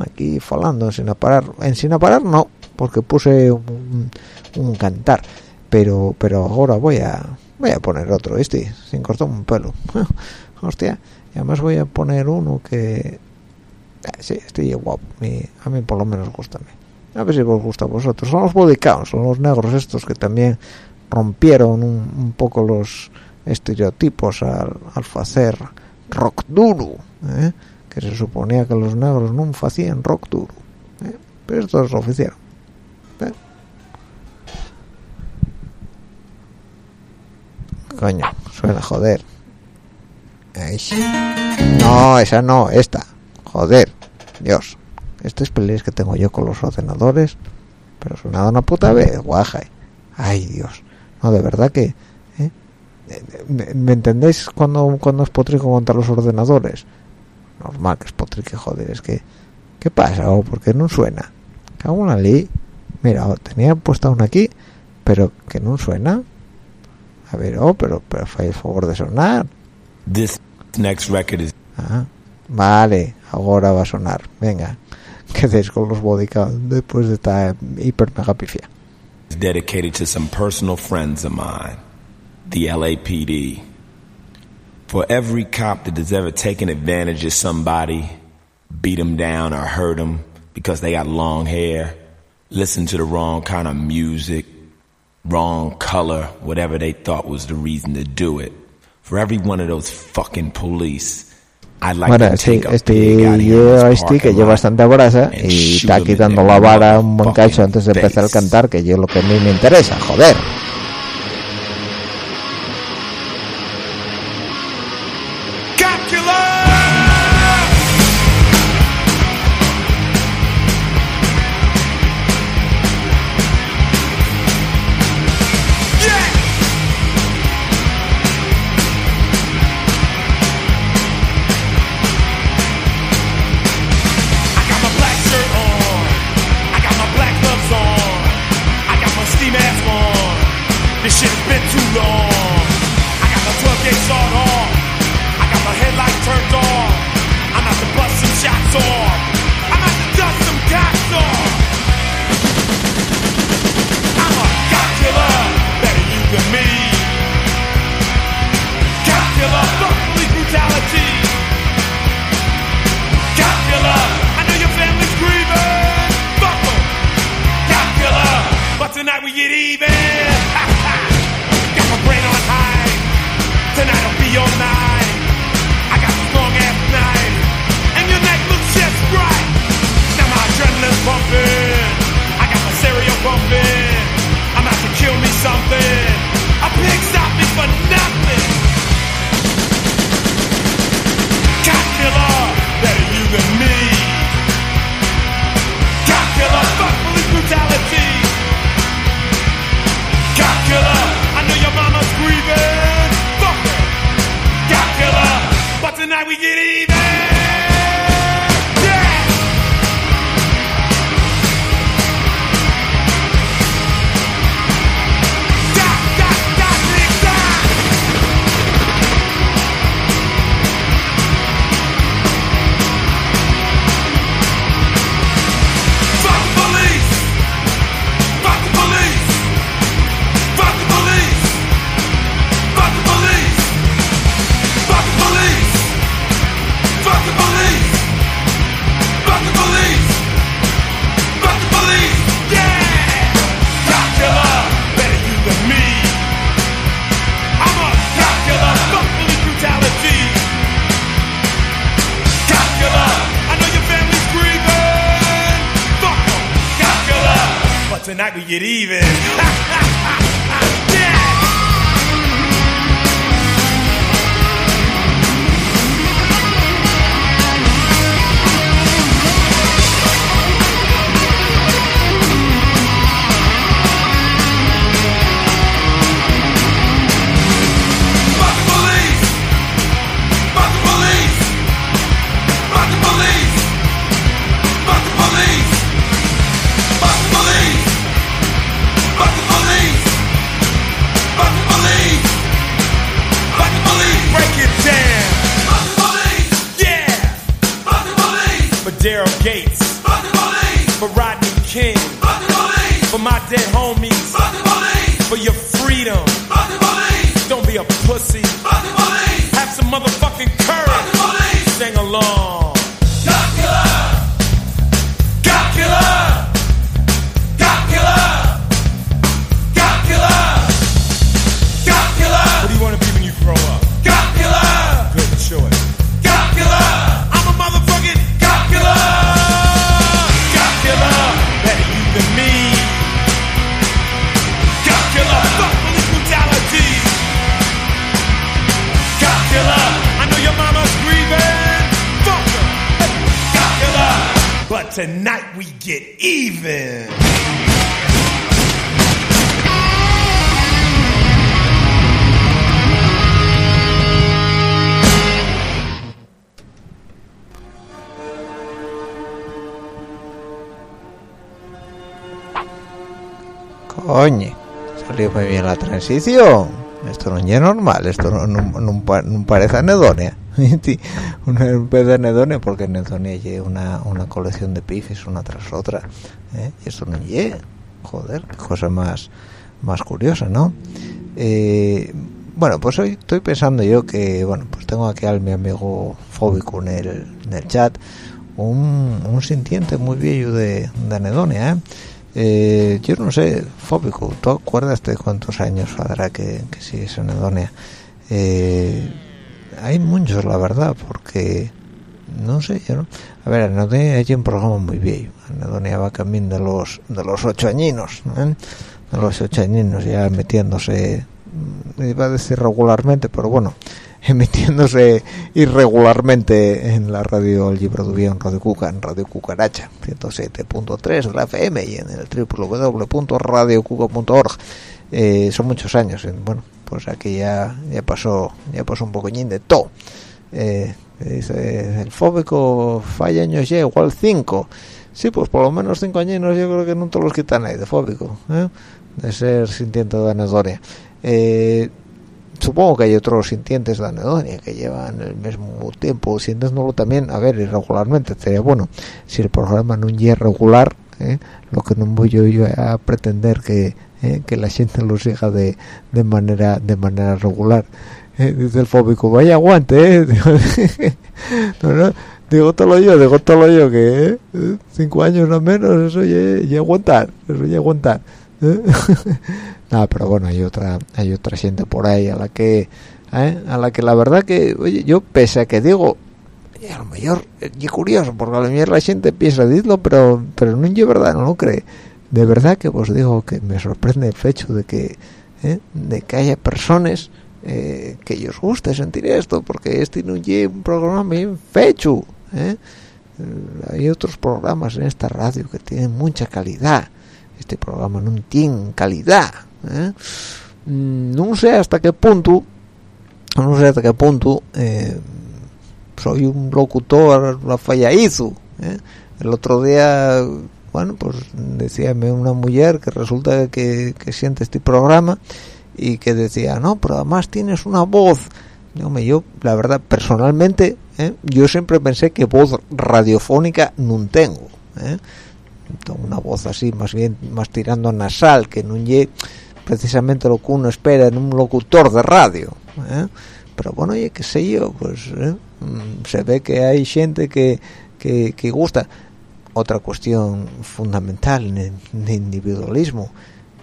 aquí falando sin parar en sin parar no porque puse un cantar pero pero ahora voy a voy a poner otro este sin cortar un pelo. *laughs* Hostia y además voy a poner uno que eh, sí estoy guapo a mí por lo menos gusta a ver si os gusta a vosotros. Son los bodicados son los negros estos que también rompieron un, poco los estereotipos al, al hacer rock duro ¿eh? que se suponía que los negros no hacían rock duro ¿eh? pero estos lo hicieron coño, suena joder. No, esa no, esta. Joder, Dios. Estas peleas que tengo yo con los ordenadores, pero suena una puta vez, guaja. Ay, Dios. No, de verdad que... ¿eh? ¿Me, entendéis cuando, cuando es potrico contra los ordenadores? Normal que es potrique, joder, es que... ¿Qué pasa? ¿O por qué no suena? Cago una ley. Mira, tenía puesta una aquí, pero que no suena. A ver, oh, pero, pero fue el favor de sonar.
This next record is...
Ah, vale, ahora va a sonar. Venga, quedéis con los bodycount después de esta hiper mega pifia.
dedicated to some personal friends of mine, the LAPD. For every cop that has ever taken advantage of somebody, beat them down or hurt them because they got long hair, listened to the wrong kind of music, wrong color, whatever they thought was the reason to do it. For every one of those fucking police, I'd like
bueno,
to
sí,
take a
este
pig out of
yo este que lleva bastante brasa y está quitando la vara un buen cacho antes de empezar a cantar, que yo lo que a mí me interesa, joder.
For
Rodney King. For my dead homies. For your freedom. Don't be a pussy. Have some motherfucking courage. Sing along. God killer. God killer. Tonight we get even.
Coño, salió muy bien la transición. Esto no es normal, esto no, no- no no parece anedonia. Un vez de anedonia, porque anedonia es una, una colección de pifes una tras otra. ¿eh? Y esto no es, joder, qué cosa más, más curiosa, ¿no? Eh, bueno, pues hoy estoy pensando yo que, bueno, pues tengo aquí al mi amigo fóbico en el, en el chat, un, un sintiente muy viejo de, de anedonia, ¿eh? Eh, yo no sé, fóbico, ¿tú acuerdas de cuántos años habrá que, que sigues en Edonia? Eh, hay muchos, la verdad, porque no sé, yo no. A ver, Edonia hay un programa muy viejo. En Edonia va camino de los de los ocho añinos, ¿eh? de los ocho añinos ya metiéndose, iba a decir regularmente, pero bueno, *laughs* emitiéndose irregularmente en la radio Libro de en Radio Cuca, en Radio Cucaracha, 107.3 de la FM y en el www.radiocuca.org. Eh, son muchos años, bueno, pues aquí ya ya pasó ya pasó un poquillín de todo. Eh, dice, el fóbico falla años ya, igual 5. Sí, pues por lo menos 5 años yo creo que no te los quitan ahí de fóbico, ¿eh? de ser sintiente de anedonia. Eh, supongo que hay otros sintientes de anedonia que llevan el mismo tiempo sintiéndolo también, a ver, irregularmente, sería bueno, si el programa no es regular, ¿eh? lo que no voy yo, yo a pretender que, ¿eh? que la gente lo siga de, de manera de manera regular. ¿eh? Dice el fóbico, vaya aguante, ¿eh? *laughs* *laughs* no, no, digo todo yo, digo todo yo, que ¿eh? cinco años no menos, eso ya, ya aguantar, eso ya aguantar. ¿eh? *laughs* no, pero bueno, hay otra, hay otra gente por ahí a la que, a la que la verdad que, oye, yo pese a que digo, a lo mejor es curioso, porque a lo mejor la gente piensa decirlo, pero, pero no es verdad, no lo cree. De verdad que os digo que me sorprende el hecho de que, ¿eh? de que haya personas eh, que ellos guste sentir esto, porque este no es un programa bien fecho. ¿eh? Eh, Hay otros programas en esta radio que tienen mucha calidad. Este programa no tiene calidad. ¿eh? Mm, No sé hasta qué punto, no sé hasta qué punto, soy un locutor fallaizo ¿eh? el otro día bueno pues decíame una mujer que resulta que, siente este programa y que decía no pero además tienes una voz Dígame, yo la verdad personalmente ¿eh? yo siempre pensé que voz radiofónica no tengo ¿eh? una voz así más bien más tirando nasal que no llegue precisamente lo que uno espera en un locutor de radio ¿eh? pero bueno oye qué sé yo pues ¿eh? Mm, se ve que hay gente que, que gusta otra cuestión fundamental de, individualismo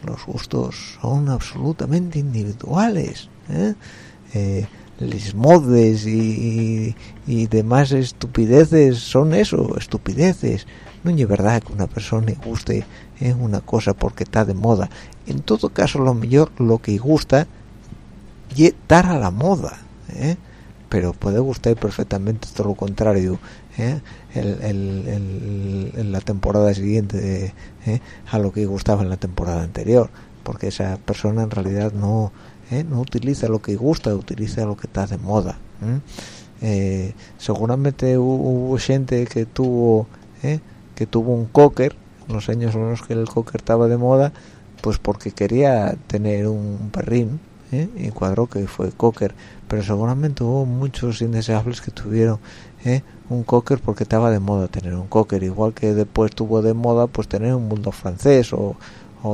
los gustos son absolutamente individuales ¿eh? Eh, les modes y, y, demás estupideces son eso, estupideces. No es verdad que una persona guste eh, una cosa porque está de moda. En todo caso, lo mejor, lo que gusta, es estar a la moda. ¿eh? Pero puede gustar perfectamente todo lo contrario. ¿eh? El, el, el, la temporada siguiente ¿eh? a lo que gustaba en la temporada anterior. Porque esa persona en realidad no ¿eh? no utiliza lo que gusta utiliza lo que está de moda eh, seguramente hubo gente que tuvo ¿eh? que tuvo un cocker los años en los que el cocker estaba de moda pues porque quería tener un perrín y cuadró que fue cocker pero seguramente hubo muchos indeseables que tuvieron un cocker porque estaba de moda tener un cocker. Igual que después tuvo de moda pues tener un bulldog francés o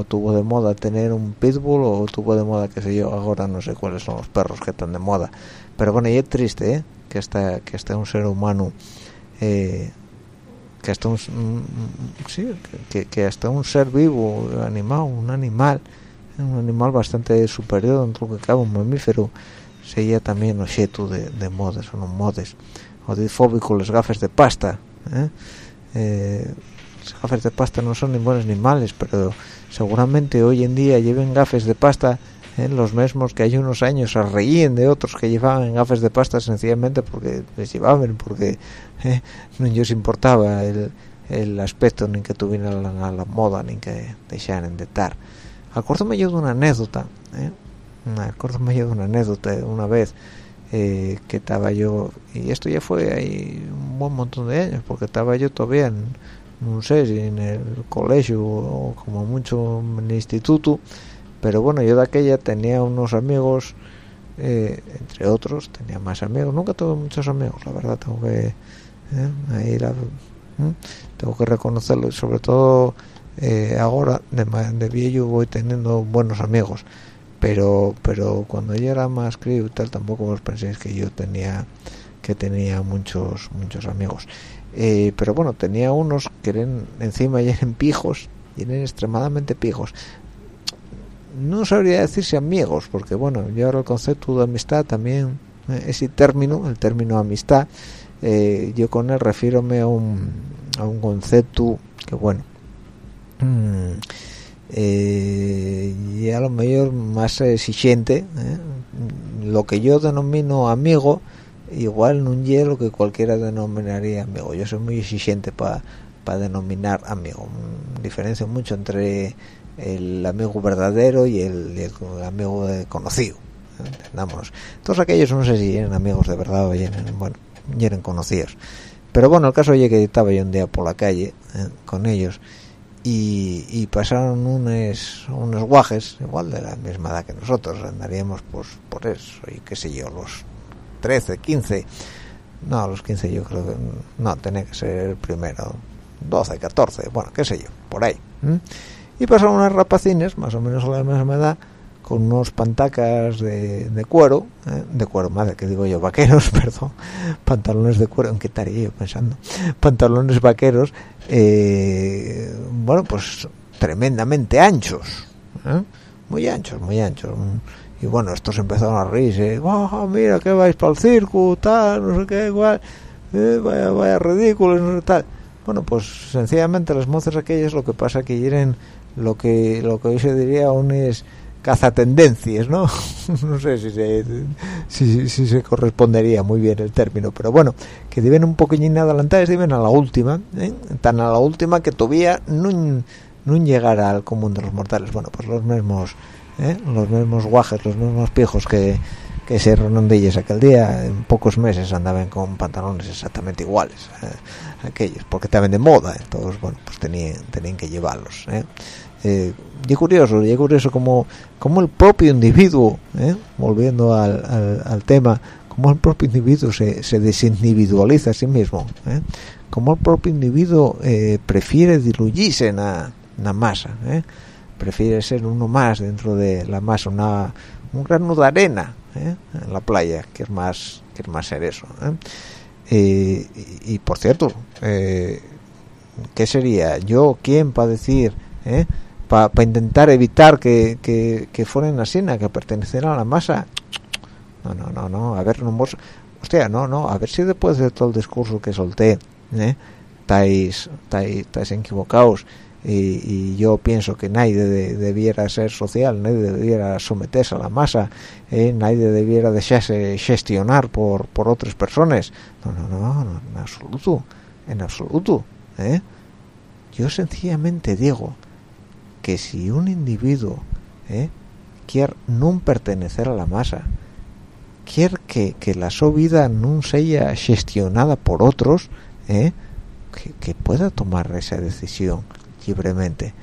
tuvo de moda tener un pitbull o tuvo de moda qué sé yo ahora no sé cuáles son los perros que están de moda. Pero bueno y es triste ¿eh? que hasta que hasta un ser humano eh, que hasta un sí, que, que, hasta un ser vivo animado un animal un animal bastante superior dentro que cabe un mamífero sería también objeto de, de modas modes o de fóbico las gafas de pasta ¿eh? Eh, las gafas de pasta no son ni buenos ni males pero seguramente hoy en día lleven gafes de pasta ¿eh? los mismos que hay unos años se reían de otros que llevaban gafes de pasta sencillamente porque les llevaban porque ¿eh? no les importaba el, el, aspecto ni que tuvieran la, la, moda ni que dejaran de estar acuérdame yo de una anécdota ¿eh? Acuérdame yo de una anécdota una vez eh, que estaba yo y esto ya fue ahí un buen montón de años porque estaba yo todavía en no sé si en el colegio o como mucho en el instituto pero bueno yo de aquella tenía unos amigos eh, entre otros tenía más amigos nunca tuve muchos amigos la verdad tengo que eh, ahí la, tengo que reconocerlo sobre todo eh, ahora de, de viejo voy teniendo buenos amigos pero pero cuando yo era más crío tal tampoco os penséis que yo tenía que tenía muchos muchos amigos. Eh, pero bueno tenía unos que eran encima y eran pijos y eran extremadamente pijos. No sabría decirse amigos porque bueno yo ahora el concepto de amistad también eh, ese término el término amistad eh, yo con él refiérome a un, a un concepto que bueno mmm, y a lo mejor más exigente ¿eh? lo que yo denomino amigo igual no es lo que cualquiera denominaría amigo. Yo soy muy exigente para pa denominar amigo. Diferencia mucho entre el amigo verdadero y el, el amigo conocido entendámonos. Todos aquellos no sé si eran amigos de verdad o eran, bueno eran conocidos. Pero bueno el caso es que estaba yo un día por la calle eh, con ellos y, y, pasaron unos unos guajes igual de la misma edad que nosotros andaríamos pues por eso y qué sé yo los 13, 15 no, los 15 yo creo que no, tenía que ser primero. 12, 14, bueno, qué sé yo, por ahí y pasaron unas rapacines más o menos a la misma edad con unos pantacas de, de cuero ¿eh? de cuero, madre, que digo yo, vaqueros, *laughs* perdón pantalones de cuero, ¿en qué estaría yo pensando? pantalones vaqueros eh, bueno, pues tremendamente anchos ¿eh? muy anchos, muy anchos y bueno, estos empezaron a reírse, oh, mira que vais para el circo, tal, no sé qué, igual, eh, vaya, vaya ridículos, no sé tal. Bueno, pues sencillamente las mozas aquellas lo que pasa que quieren lo que lo que hoy se diría unes cazatendencias, ¿no? *laughs* no sé si se, correspondería muy bien el término, pero bueno, que deben un poquillín adelantadas, deben a la última, ¿eh? tan a la última que todavía no, no llegar al común de los mortales. Bueno, pues los mismos ¿eh? los mismos guajes, los mismos pijos que, que se ellos aquel día en pocos meses andaban con pantalones exactamente iguales eh, aquellos porque estaban de moda entonces bueno pues tenían tenían que llevarlos ¿eh? Eh y curioso y curioso como el propio individuo ¿eh? volviendo al, al, tema como el propio individuo se, se desindividualiza a sí mismo ¿eh? como el propio individuo prefiere diluirse en la, masa prefiere ser uno más dentro de la masa una un grano de arena ¿eh? en la playa que es más que es más ser eso ¿eh? y, por cierto eh, qué sería yo quién para decir para intentar evitar que, que, que fueran así que pertenecieran a la masa no no no no a ver no hostia no no a ver si después de todo el discurso que solté estáis, estáis, estáis equivocados y, yo pienso que nadie debiera ser social, nadie debiera someterse a la masa, eh, nadie debiera dejarse gestionar por, por otras personas. No, no, no, no en absoluto, en absoluto. ¿eh? Yo sencillamente digo que si un individuo ¿eh? quiere no pertenecer a la masa, quiere que, que la su vida no sea gestionada por otros, ¿eh? que, que pueda tomar esa decisión libremente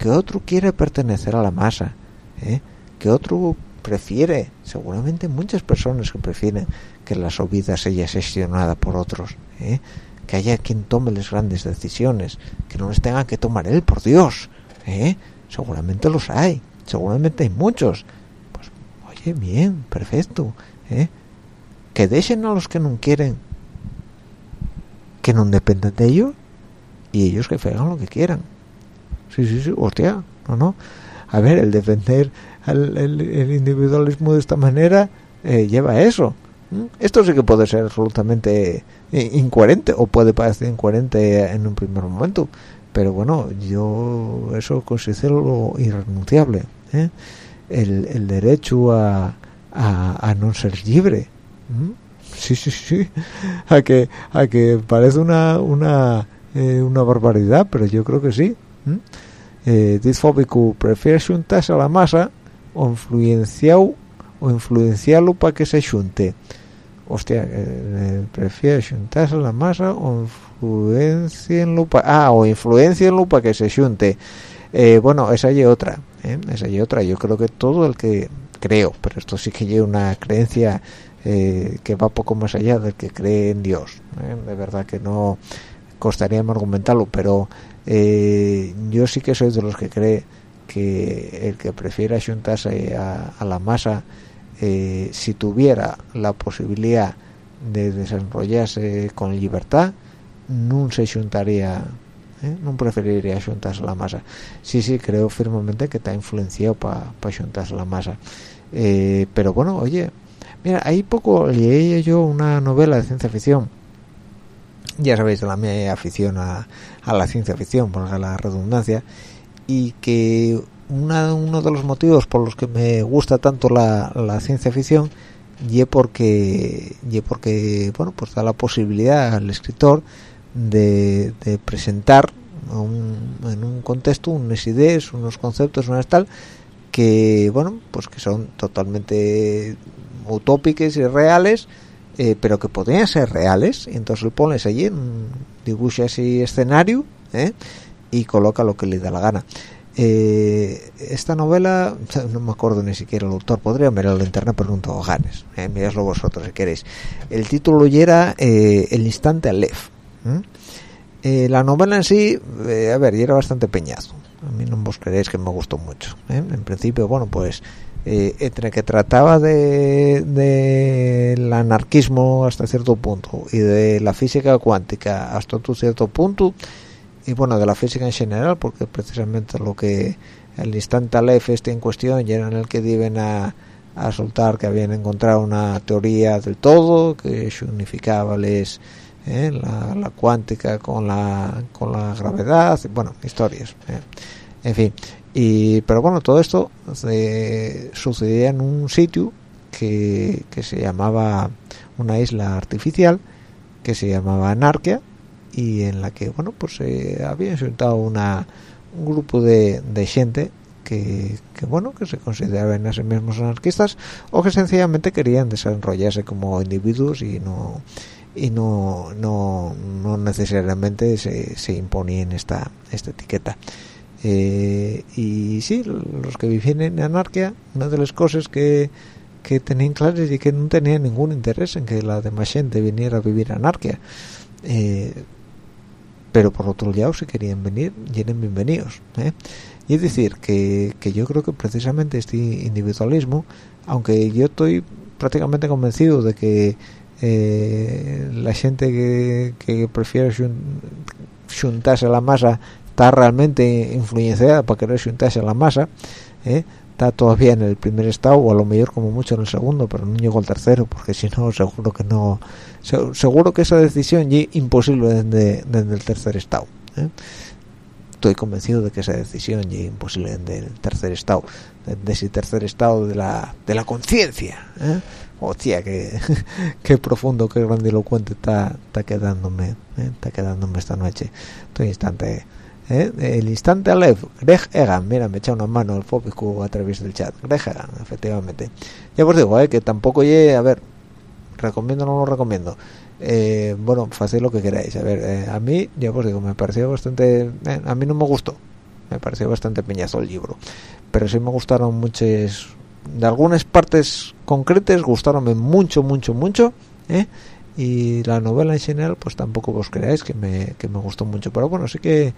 que otro quiere pertenecer a la masa ¿eh? que otro prefiere seguramente muchas personas que prefieren que la su vida sea gestionada por otros ¿eh? que haya quien tome las grandes decisiones que no les tenga que tomar él por Dios ¿eh? seguramente los hay seguramente hay muchos pues oye bien perfecto que dejen a los que no quieren que no dependan de ellos y ellos que hagan lo que quieran sí, sí, sí, hostia, no, no. A ver, el defender el, individualismo de esta manera eh, lleva a eso. Esto sí que puede ser absolutamente eh, incoherente o puede parecer incoherente en un primer momento, pero bueno, yo eso considero irrenunciable. ¿eh? El, derecho a, a, no ser libre. Sí, sí, sí. *laughs* A que, a que parece una, una, una barbaridad, pero yo creo que sí eh, disfóbico prefiere juntarse a la masa o influenciar o influenciarlo para que se junte hostia eh, prefiere juntarse a la masa o influencienlo para ah o influencienlo para que se junte eh, bueno esa y otra ¿eh? esa y otra. Yo creo que todo el que creo pero esto sí que lleva una creencia eh, que va poco más allá del que cree en Dios de verdad que no costaría argumentarlo pero eh, yo sí que soy de los que cree que el que prefiera juntarse a, la masa eh, si tuviera la posibilidad de desarrollarse con libertad no se juntaría ¿eh? no preferiría juntarse a la masa sí sí creo firmemente que está influenciado para pa juntarse a la masa pero bueno oye mira ahí poco leí yo una novela de ciencia ficción ya sabéis la mi afición a, la ciencia ficción, por la redundancia, y que uno de los motivos por los que me gusta tanto la, ciencia ficción y porque y porque bueno pues da la posibilidad al escritor de, presentar en un contexto unas ideas unos conceptos unas tal que bueno pues que son totalmente utópicas y reales eh, pero que podrían ser reales y entonces lo pones allí en dibujo ese escenario ¿eh? y coloca lo que le da la gana eh, esta novela no me acuerdo ni siquiera el autor podría verlo en internet pregunto no ganes eh, miradlo vosotros si queréis. El título ya era el instante Aleph la novela en sí a ver ya era bastante peñazo. A mí no vos queréis que me gustó mucho en principio bueno pues eh, entre que trataba de, del anarquismo hasta cierto punto y de la física cuántica hasta otro cierto punto y bueno de la física en general porque precisamente lo que el instante Aleph este en cuestión ya era en el que deben a, soltar que habían encontrado una teoría del todo que unificaba les eh, la, cuántica con la con la gravedad bueno historias eh. en fin y pero bueno todo esto sucedía en un sitio que, se llamaba una isla artificial que se llamaba Anarquia y en la que bueno pues se había insultado una un grupo de, de gente que, que, bueno que se consideraban a sí mismos anarquistas o que sencillamente querían desarrollarse como individuos y no y no, no, no necesariamente se, se imponían esta, esta etiqueta. Eh, y sí, los que vivían en anarquía, una de las cosas que, que tenían claras y que no tenían ningún interés en que la demás gente viniera a vivir anarquía. Eh, pero por otro lado, si querían venir, vienen bienvenidos. ¿eh? Y es decir, que, que yo creo que precisamente este individualismo, aunque yo estoy prácticamente convencido de que eh, la gente que, que prefiere juntarse a la masa está realmente influenciada para querer juntarse a la masa ¿eh? Está todavía en el primer estado o a lo mejor como mucho en el segundo pero no llegó al tercero porque si no seguro que no seguro que esa decisión es imposible desde, desde, el tercer estado ¿eh? estoy convencido de que esa decisión es imposible desde el tercer estado desde ese tercer estado de la, de la conciencia ¿eh? hostia que, *laughs* qué profundo qué grandilocuente está está quedándome ¿eh? está quedándome esta noche estoy instante ¿eh? el instante Aleph Greg Egan. Mira me echa una mano el fóbico a través del chat. Greg Egan efectivamente. Ya os digo ¿eh? que tampoco llegue a ver recomiendo o no lo recomiendo. Eh, bueno haced lo que queráis. A ver eh, a mí ya os digo me pareció bastante eh, a mí no me gustó. Me pareció bastante peñazo el libro. Pero sí me gustaron muchas de algunas partes concretas gustaronme mucho mucho mucho ¿eh? y la novela en general pues tampoco vos creáis que me, que me gustó mucho. Pero bueno sí que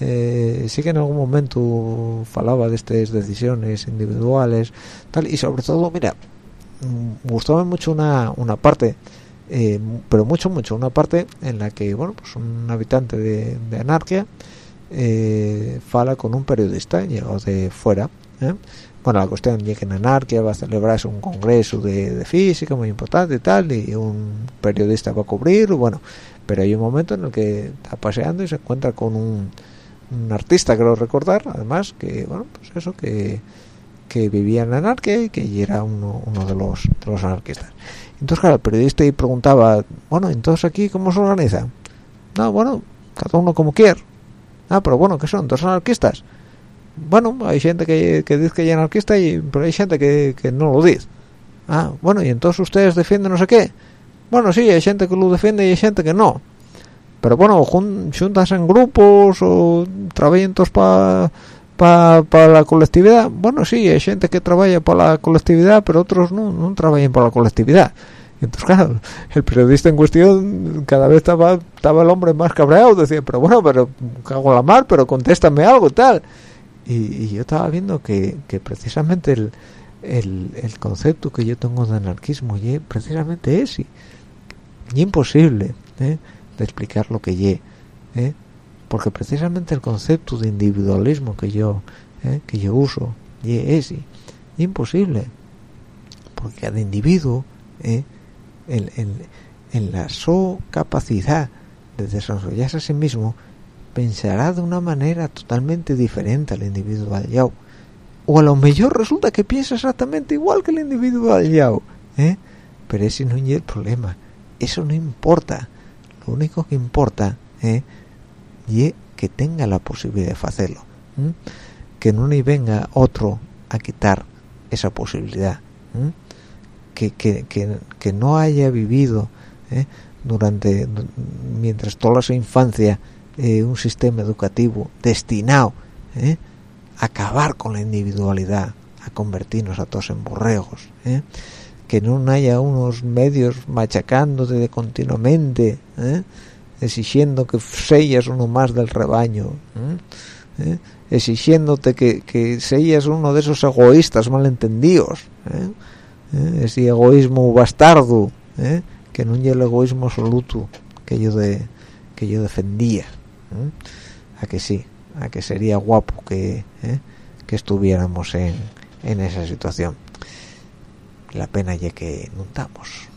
eh, sí que en algún momento falaba de estas decisiones individuales tal y sobre todo mira mm, gustaba mucho una, una parte eh, pero mucho mucho una parte en la que bueno pues un habitante de, de anarquia eh, fala con un periodista llegado de fuera ¿eh? bueno la cuestión es que en anarquia va a celebrarse un congreso de, física muy importante y tal y un periodista va a cubrir bueno pero hay un momento en el que está paseando y se encuentra con un, un artista creo recordar además que bueno pues eso que que vivía en anarquía y que era uno, uno de los de los anarquistas. Entonces claro el periodista preguntaba bueno entonces aquí cómo se organiza no bueno cada uno como quiere ah pero bueno qué son dos anarquistas bueno hay gente que, que dice que es anarquista y pero hay gente que, que no lo dice. Ah bueno y entonces ustedes defienden no sé qué bueno sí hay gente que lo defiende y hay gente que no pero bueno juntas en grupos o trabajan todos para para la colectividad. Bueno sí hay gente que trabaja para la colectividad pero otros no no trabajan para la colectividad. Entonces *laughs* claro el periodista en cuestión cada vez estaba estaba el hombre más cabreado decía pero bueno pero cago la mar pero contéstame algo tal y, y yo estaba viendo que, que precisamente el, el, el, concepto que yo tengo de anarquismo y precisamente es y, y imposible ¿eh? De explicar lo que ye ¿eh? porque precisamente el concepto de individualismo que yo ¿eh? que yo uso y es imposible porque cada individuo ¿eh? en, en, en, la su capacidad de desarrollarse a sí mismo pensará de una manera totalmente diferente al individuo aliado o a lo mejor resulta que piensa exactamente igual que el individuo aliado ¿eh? pero ese no es el problema eso no importa lo único que importa ¿eh? y que tenga la posibilidad de hacerlo que no ni venga otro a quitar esa posibilidad que, que, que, que, no haya vivido ¿eh? durante mientras toda su infancia eh, un sistema educativo destinado a acabar con la individualidad a convertirnos a todos en borregos que no haya unos medios machacándote continuamente ¿eh? exigiendo que seas uno más del rebaño ¿eh? exigiéndote que, que seas uno de esos egoístas malentendidos ¿eh? ese egoísmo bastardo que no es el egoísmo absoluto que yo de que yo defendía a que sí a que sería guapo que que estuviéramos en, en esa situación la pena ya que no estamos.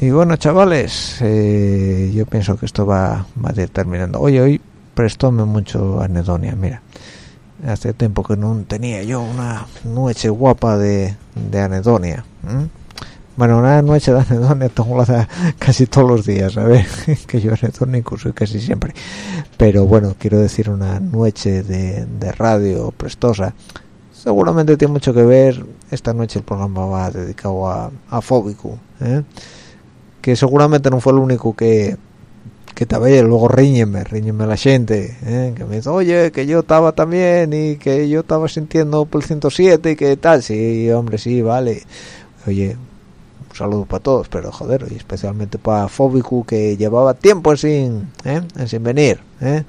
Y bueno, chavales, eh, yo pienso que esto va, va a ir terminando. Oye, hoy prestóme mucho anedonia, mira. hace tiempo que no tenía yo una noche guapa de, de anedonia bueno una noche *laughs* de anedonia casi todos los días ¿sabes? *laughs* que yo anedónico soy casi siempre pero bueno quiero decir una noche de, de radio prestosa seguramente tiene mucho que ver esta noche el programa va dedicado a, a Fóbico ¿eh? que seguramente no fue el único que que te luego riñeme, riñeme la gente, ¿eh? que me dice, oye, que yo estaba también y que yo estaba sintiendo por el 107 y que tal, sí, hombre, sí, vale. Oye, un saludo para todos, pero joder, y especialmente para Fóbico que llevaba tiempo sin, ¿eh? sin venir, ¿eh?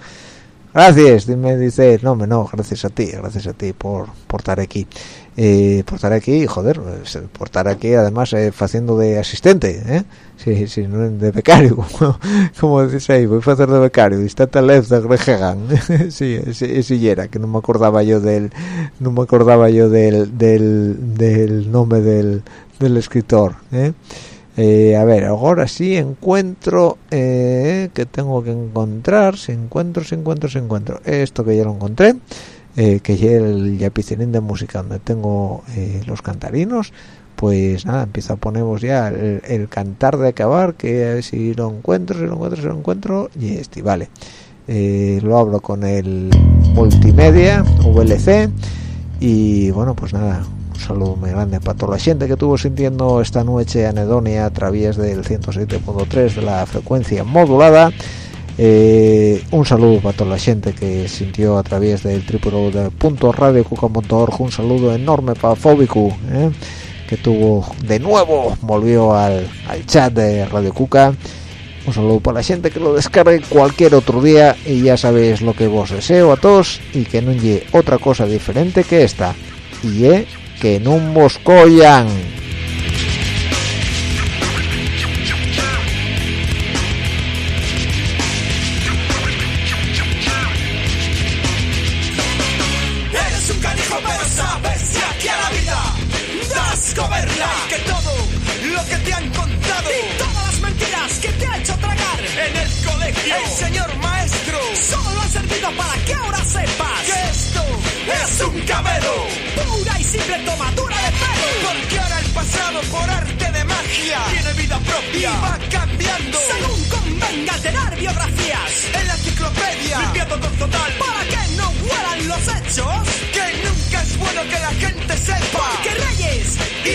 Gracias, dime, dice, no, no, gracias a ti, gracias a ti por, por estar aquí. Eh, por estar aquí, joder, pues, por estar aquí además eh, haciendo de asistente, ¿eh? Sí, sí, no de becario, *laughs* como, como dice ahí, voy a hacer de becario, y está Taleb de Gregegan, *laughs* sí, sí, era, que no me acordaba yo del, no me acordaba yo del, del nombre del, del escritor, ¿eh? Eh, a ver, ahora sí encuentro eh, que tengo que encontrar, si encuentro, si encuentro, si encuentro, esto que ya lo encontré, eh, que ya el yapicinín de música donde tengo los cantarinos, pues nada, empieza ponemos ya el, cantar de acabar, que a ver si lo encuentro, si lo encuentro, si lo encuentro, y este, vale. lo hablo con el multimedia, VLC, y bueno, pues nada, saludo muy grande para toda la gente que estuvo sintiendo esta noche anedonia a través del 107.3 de la frecuencia modulada. Eh, un saludo para toda la gente que sintió a través del www.radiocuca.org un saludo enorme para Fóbico eh, que tuvo de nuevo volvió al, chat de Radio Cuca. Un saludo para la gente que lo descargue cualquier otro día y ya sabéis lo que vos deseo a todos y que no llegue otra cosa diferente que esta. Y es que no moscollan.
Eres un canijo, pero sabes aquí a la vida das coberla. Que todo lo que te han contado y todas las mentiras que te ha hecho tragar en el colegio, el señor maestro, solo ha servido para que ahora sepas que esto es un cabelo simple tomadura de pelo. Porque ahora el pasado por arte de magia. Tiene vida propia. Y va cambiando. Según convenga tener biografías. En la enciclopedia, limpiando con total. Para que no huelan los hechos. Que nunca es bueno que la gente sepa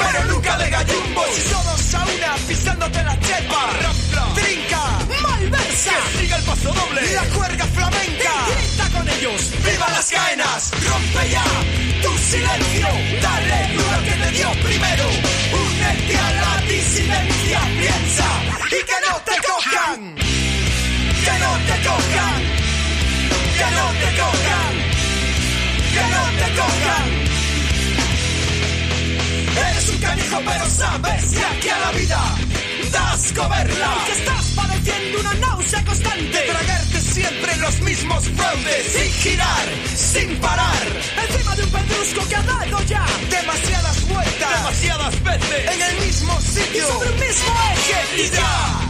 pero nunca de gallumbos. Y todos a una pisándote la chepa, trinca, malversa, que siga el paso doble, la cuerda flamenca, y grita con ellos, viva las caenas, rompe ya tu silencio, dale duro que te dio primero. Únete a la disidencia, piensa y que no te cojan. Que no te cojan. Que no te cojan. Que no te cojan. Canijo pero sabes que aquí a la vida das coberla. Que estás padeciendo una náusea constante. Tragarte siempre los mismos fraudes. Sin girar, sin parar. Encima de un pedrusco que ha dado ya demasiadas vueltas. Demasiadas veces. En el mismo sitio. Y sobre el mismo eje. Y ya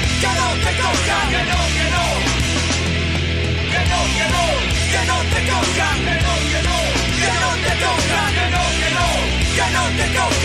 te coja, que no,
que no. Que no, que no,
que no te coja, que
no, que no. Que no te coja, que no,
que no. Que no te coja.